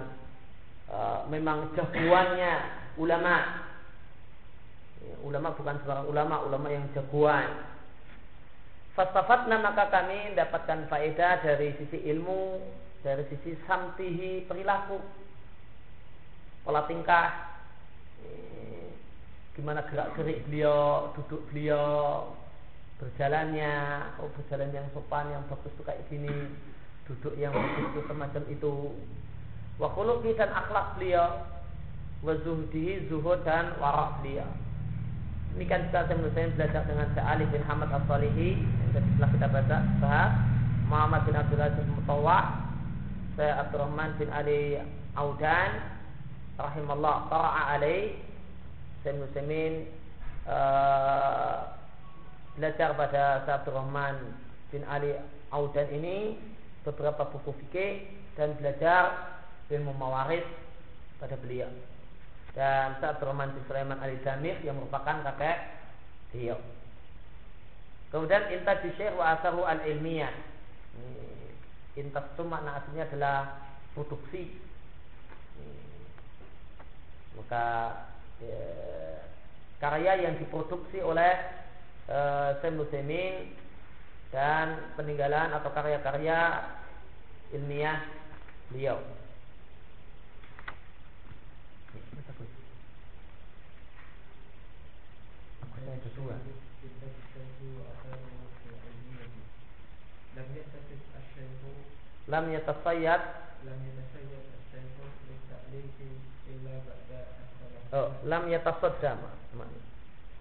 [SPEAKER 1] uh, Memang jagoannya ulama. Ya, ulama bukan seorang ulama, ulama yang jagoan. Fastafatna maka kami mendapatkan faedah dari sisi ilmu, dari sisi samtihi perilaku, pola tingkah, ya, gimana gerak gerik beliau, duduk beliau, berjalannya, oh berjalan yang sopan, yang bagus tuh kayak gini, duduk yang bagus tuh semacam itu, wakuluki dan akhlak beliau, wazuhdihi zuhud dan warak beliau. Demikian juga saya menurut belajar dengan Syekh Ali bin Hamad As-Salihi yang telah kita baca bahas Muhammad bin Abdullah bin Mutawah saya Abdurrahman bin Ali Audan rahimallah qara'a alaih Sayyid Muslimin uh, belajar pada Abdul Rahman bin Ali Audan ini beberapa buku fikih dan belajar ilmu mawarid pada beliau. Dan saat Rahman bin Sulaiman al Damir yang merupakan kakek beliau. Kemudian intas syekh wa asaru al ilmiah. Intas itu makna aslinya adalah produksi. Maka ya, karya yang diproduksi oleh uh, Muslimin dan peninggalan atau karya-karya ilmiah beliau. Ada dua. Lam yatasayyad
[SPEAKER 6] Lam yatasayyad
[SPEAKER 1] Oh, lam yatasadda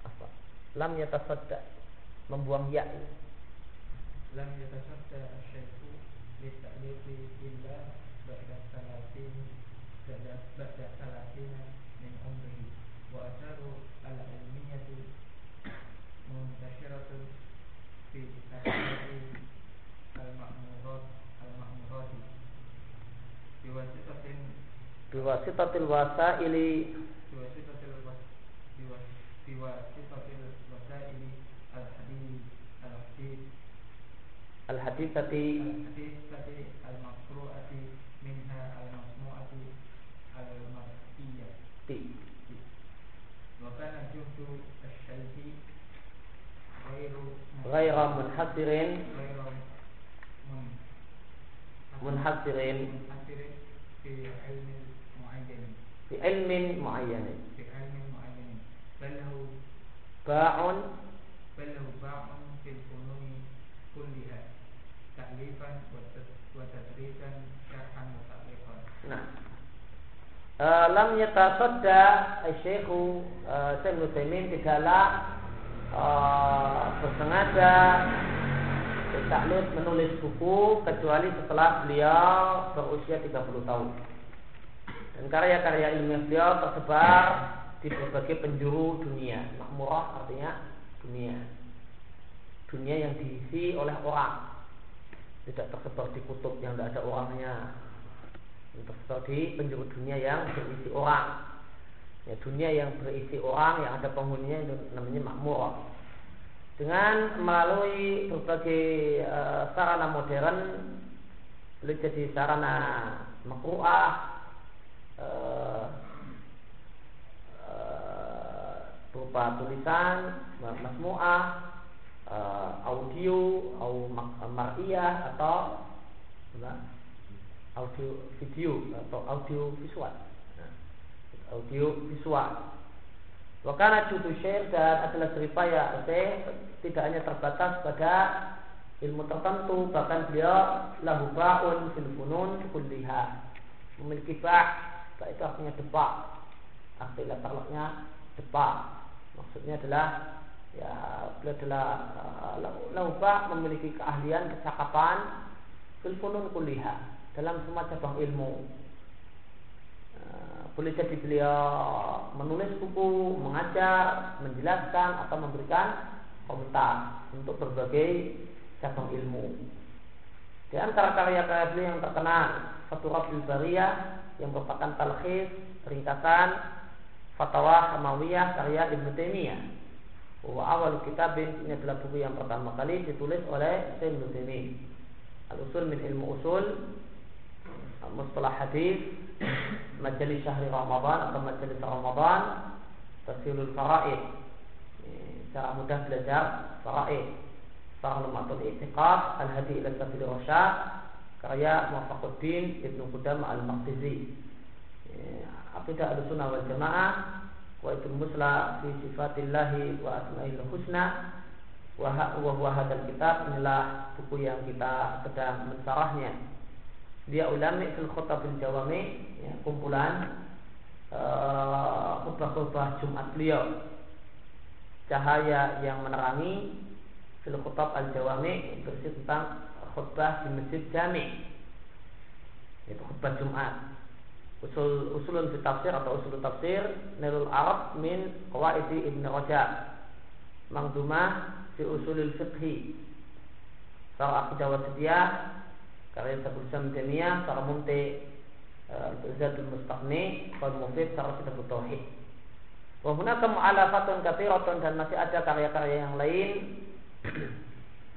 [SPEAKER 1] apa? Lam yatasadda membuang ya ini.
[SPEAKER 6] Lam yatasadda as-sayfu li-ta'liqi illa ba'da salatin ba'da ba'da
[SPEAKER 1] بواسطة
[SPEAKER 6] الوسائل بواسطة بواسطة الوسائل الحديث الحديث الحديثة الحديثة المقروءة منها
[SPEAKER 1] المسموعة المرئية
[SPEAKER 6] وكان الجهد
[SPEAKER 1] الشيخي
[SPEAKER 6] غير غير منحصر منحصر
[SPEAKER 1] في علم muayyanin
[SPEAKER 6] fi ilmi mu'ayyan bal lahu
[SPEAKER 1] ba'un
[SPEAKER 6] بل له باع في الفنون كلها تأليفا وت- وتدريسا شرحا وتعليقا
[SPEAKER 1] nah Eh, lam yatasadda Syekhu uh, Syekh Nusaimin tidaklah uh, bersengaja taklid menulis buku kecuali setelah beliau berusia 30 tahun. Dan karya-karya ilmiah beliau tersebar di berbagai penjuru dunia. Makmurah artinya dunia. Dunia yang diisi oleh orang. Tidak tersebar di kutub yang tidak ada orangnya tersebar di penjuru dunia yang berisi orang. Ya, dunia yang berisi orang yang ada penghuninya itu namanya makmur. Dengan melalui berbagai uh, sarana modern, jadi sarana makruah, uh, uh, berupa tulisan, masmuah, uh, audio, au mar'iyah atau audio video atau audio visual. Audio visual. Wakana jutu syair dan adalah seripaya Syekh tidak hanya terbatas pada ilmu tertentu bahkan beliau lahu ba'un fil funun kulliha memiliki ba' ba' itu artinya depak arti letaknya depak maksudnya adalah ya beliau adalah uh, lahu ba' memiliki keahlian kecakapan fil funun kulliha dalam semua cabang ilmu. Boleh jadi beliau menulis buku, mengajar, menjelaskan atau memberikan komentar untuk berbagai cabang ilmu. Di antara karya-karya beliau yang terkenal, Faturah Bariyah yang merupakan talkhis ringkasan Fatwa Hamawiyah karya Ibnu Taimiyah. Wa awal kitabin ini adalah buku yang pertama kali ditulis oleh Ibnu Taimiyah. Al-usul min ilmu usul mustalah hadis majelis syahri Ramadan atau majelis Ramadan tafsirul faraid cara mudah belajar faraid Farnumatul I'tiqad Al-Hadi ila Sabil Rasyad karya Muwafaquddin Ibnu Qudam Al-Maqdizi Aqidah Al-Sunnah wal Jamaah wa itu musla fi sifatillahi wa asma'il husna wa huwa hadal kitab inilah buku yang kita sedang mensarahnya dia ulami fil khutabil jawami ya, kumpulan khutbah-khutbah uh, Jumat beliau. Cahaya yang menerangi fil khutab al jawami berisi tentang khutbah di masjid jami. Itu khutbah Jumat. Usul usulun fi tafsir atau usul tafsir Nilul Arab min Qawaidi Ibn Rajab. Mangdumah fi usulul fiqhi. Sarah Aqidah Wasitiyah karya Sabul Islam Jamiyah Sarah Mumti Zadul Mustaqni Qad Mufid Sarah Kitab Tauhid. Wa hunaka mu'alafatun kathiratun dan masih ada karya-karya yang lain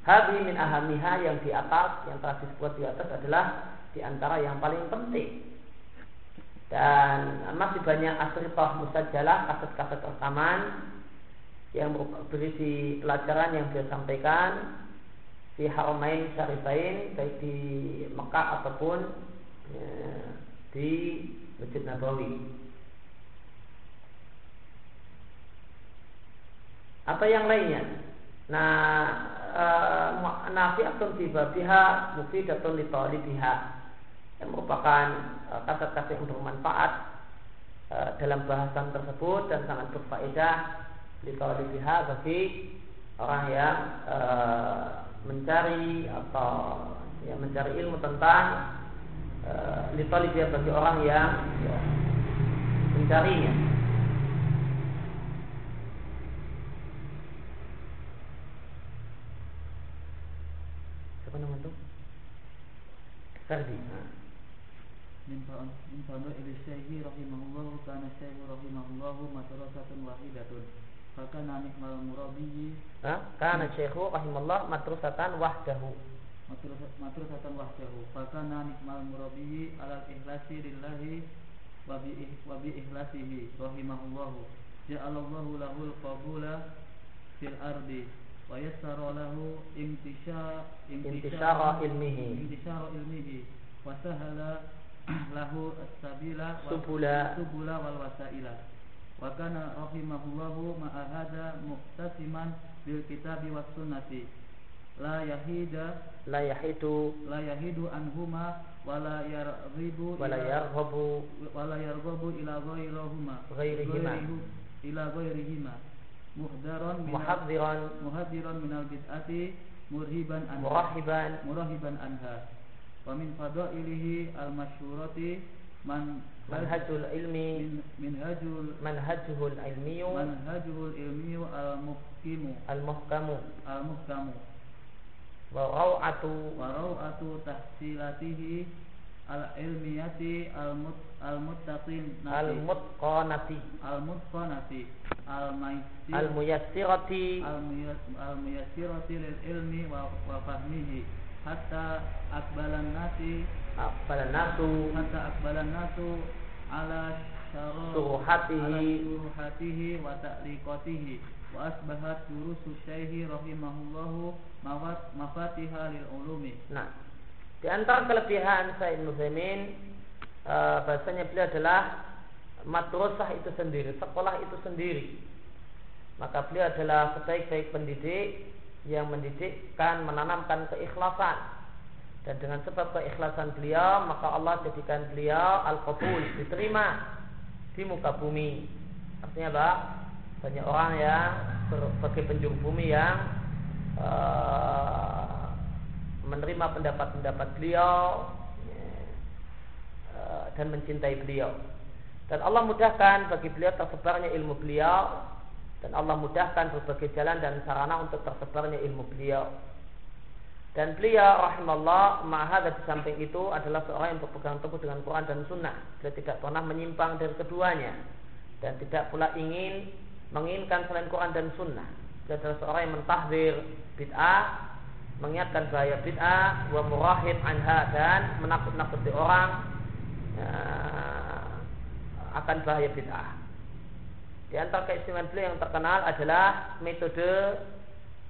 [SPEAKER 1] Hadi min ahamiha yang di atas yang telah disebut di atas adalah di antara yang paling penting dan masih banyak asrifah musajalah kaset-kaset rekaman yang berisi pelajaran yang dia sampaikan di Haramain Syarifain baik di Mekah ataupun ya, di Masjid Nabawi. Apa yang lainnya? Nah, e, nafi'atun fi babiha mufidatun li talibiha yang merupakan uh, kata-kata yang bermanfaat uh, dalam bahasan tersebut dan sangat berfaedah litolibiha bagi orang yang mencari atau ya, mencari ilmu tentang uh, litolibiha bagi orang yang ya, mencarinya. siapa nama itu Sardi nah.
[SPEAKER 5] min fadl syaihi rahimahullahu kana syaihu rahimahullahu matrasatun wahidatun. Fakana nikmal murabiyi kana syaihu
[SPEAKER 1] rahimahullah matrasatan wahdahu. Matrasatan wahdahu. Fakana
[SPEAKER 5] nikmal murabiyi ala ikhlasi lillahi wa bi wa bi ikhlasihi rahimahullahu. Ja'alallahu lahul qabula fil ardi wa yassara lahu imtisha
[SPEAKER 1] ilmihi imtishara
[SPEAKER 5] ilmihi wa sahala lahu as-sabila
[SPEAKER 1] subula
[SPEAKER 5] subula wal wasaila wa kana rahimahullahu ma'a la
[SPEAKER 1] yahidu
[SPEAKER 5] la yahidu anhuma wala yarghibu
[SPEAKER 1] wala yarghabu
[SPEAKER 5] wala yarghabu ila محذرا محذرا.
[SPEAKER 1] محذرا
[SPEAKER 5] من البدعة مرهبا عنها.
[SPEAKER 1] مرهبا. مرهبا
[SPEAKER 5] عنها. ومن فضائله المشهورة من منهج العلم. منهج
[SPEAKER 1] منهجه العلمي.
[SPEAKER 5] منهجه
[SPEAKER 1] العلمي المحكم.
[SPEAKER 5] المحكم. المحكم. وروعة. وروعة
[SPEAKER 1] تحصيلاته العلمية
[SPEAKER 5] المتقنة. المتقنة.
[SPEAKER 1] المتقنة. Rawatu
[SPEAKER 5] tahsilatihi al ilmiyati al mut al muttaqin
[SPEAKER 1] al mutqanati
[SPEAKER 5] al mutqanati al maisir
[SPEAKER 1] al muyassirati
[SPEAKER 5] al muyassirati lil ilmi wa, wa fahmihi. Hatta akbalan nasi
[SPEAKER 1] akbalan nasu
[SPEAKER 5] hatta akbalan nasu ala
[SPEAKER 1] suruhatihi
[SPEAKER 5] suruhatihi wa ta'liqatihi. Wa asbahat durusu syaihi rahimahullahu mafatiha lil ulumi
[SPEAKER 1] nah di antara kelebihan Said Nuzaimin uh, bahasanya beliau adalah madrasah itu sendiri, sekolah itu sendiri. Maka beliau adalah sebaik-baik pendidik yang mendidikkan, menanamkan keikhlasan. Dan dengan sebab keikhlasan beliau, maka Allah jadikan beliau al-qabul, diterima di muka bumi. Artinya apa? Banyak orang yang sebagai penjuru bumi yang uh, menerima pendapat-pendapat beliau uh, dan mencintai beliau. Dan Allah mudahkan bagi beliau tersebarnya ilmu beliau dan Allah mudahkan berbagai jalan dan sarana untuk tersebarnya ilmu beliau. Dan beliau rahimallah maha di samping itu adalah seorang yang berpegang teguh dengan Quran dan Sunnah. Beliau tidak pernah menyimpang dari keduanya dan tidak pula ingin menginginkan selain Quran dan Sunnah. Beliau adalah seorang yang mentahdir bid'ah, mengingatkan bahaya bid'ah, wa anha dan menakut-nakuti orang ya, akan bahaya bid'ah. Di antara keistimewaan beliau yang terkenal adalah metode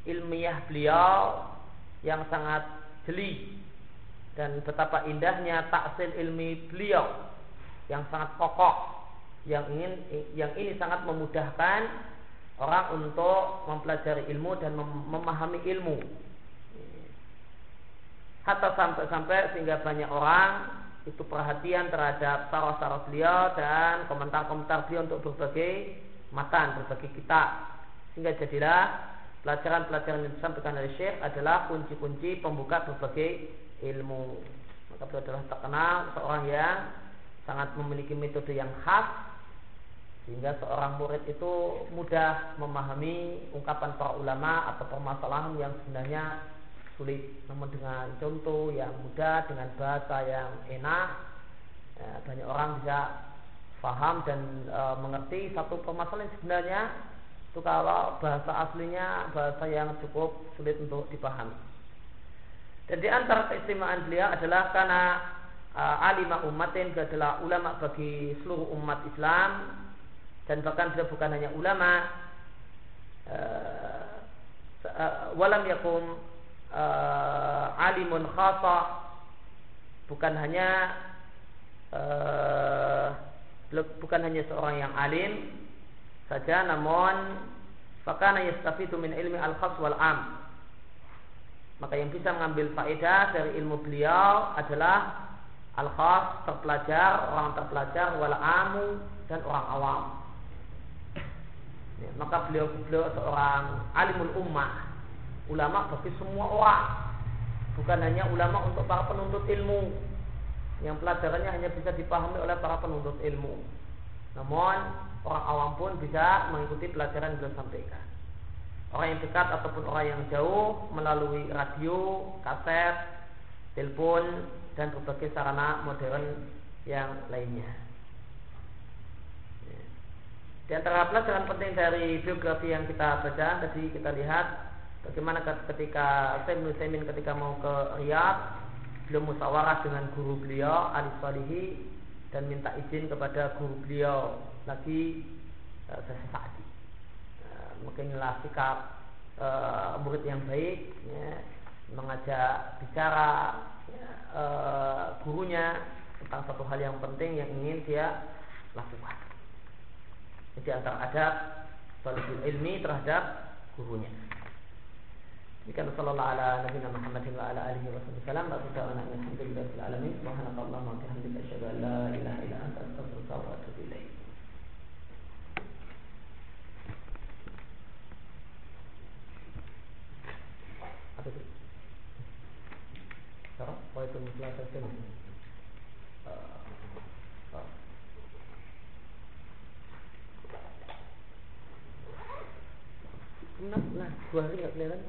[SPEAKER 1] ilmiah beliau yang sangat jeli dan betapa indahnya taksil ilmi beliau yang sangat kokoh yang ingin yang ini sangat memudahkan orang untuk mempelajari ilmu dan memahami ilmu hatta sampai-sampai sehingga banyak orang itu perhatian terhadap sarah-sarah beliau dan komentar-komentar beliau untuk berbagai matan berbagai kitab. Sehingga jadilah pelajaran-pelajaran yang disampaikan oleh Syekh adalah kunci-kunci pembuka berbagai ilmu. Maka beliau adalah terkenal seorang yang sangat memiliki metode yang khas sehingga seorang murid itu mudah memahami ungkapan para ulama atau permasalahan yang sebenarnya sulit. Namun dengan contoh yang mudah dengan bahasa yang enak ya, banyak orang bisa paham dan e, mengerti satu permasalahan sebenarnya itu kalau bahasa aslinya bahasa yang cukup sulit untuk dipahami. Dan di antara keistimewaan beliau adalah karena e, alimah umatin adalah ulama bagi seluruh umat Islam dan bahkan beliau bukan hanya ulama uh, uh, walam yakum uh, alimun khasa bukan hanya uh, bukan hanya seorang yang alim saja namun fakana yastafidu min ilmi al khas wal am. Maka yang bisa mengambil faedah dari ilmu beliau adalah al khas terpelajar orang terpelajar wal amu dan orang awam. Ya, maka beliau beliau seorang alimul ummah, ulama bagi semua orang, bukan hanya ulama untuk para penuntut ilmu yang pelajarannya hanya bisa dipahami oleh para penuntut ilmu. Namun orang awam pun bisa mengikuti pelajaran yang beliau sampaikan. Orang yang dekat ataupun orang yang jauh melalui radio, kaset, telepon dan berbagai sarana modern yang lainnya. Di antara pelajaran penting dari biografi yang kita baca tadi kita lihat bagaimana ketika Sayyid Muslimin ketika mau ke Riyadh beliau musyawarah dengan guru beliau Ali Salihi dan minta izin kepada guru beliau lagi uh, Sa'di. Uh, mungkinlah sikap uh, murid yang baik ya, mengajak bicara ya, gurunya tentang satu hal yang penting yang ingin dia lakukan. Jadi antara adab talibul ilmi terhadap gurunya. Demikian sallallahu ala nabiyina Muhammad wa ala alihi wa sallam wa ta'ala alhamdulillahil alamin subhanakallahumma wa bihamdika asyhadu an la ilaha illa anta astaghfiruka wa atubu ilaik. Apa itu? Sekarang, Waalaikumsalam. enam lah dua hari nggak kelihatan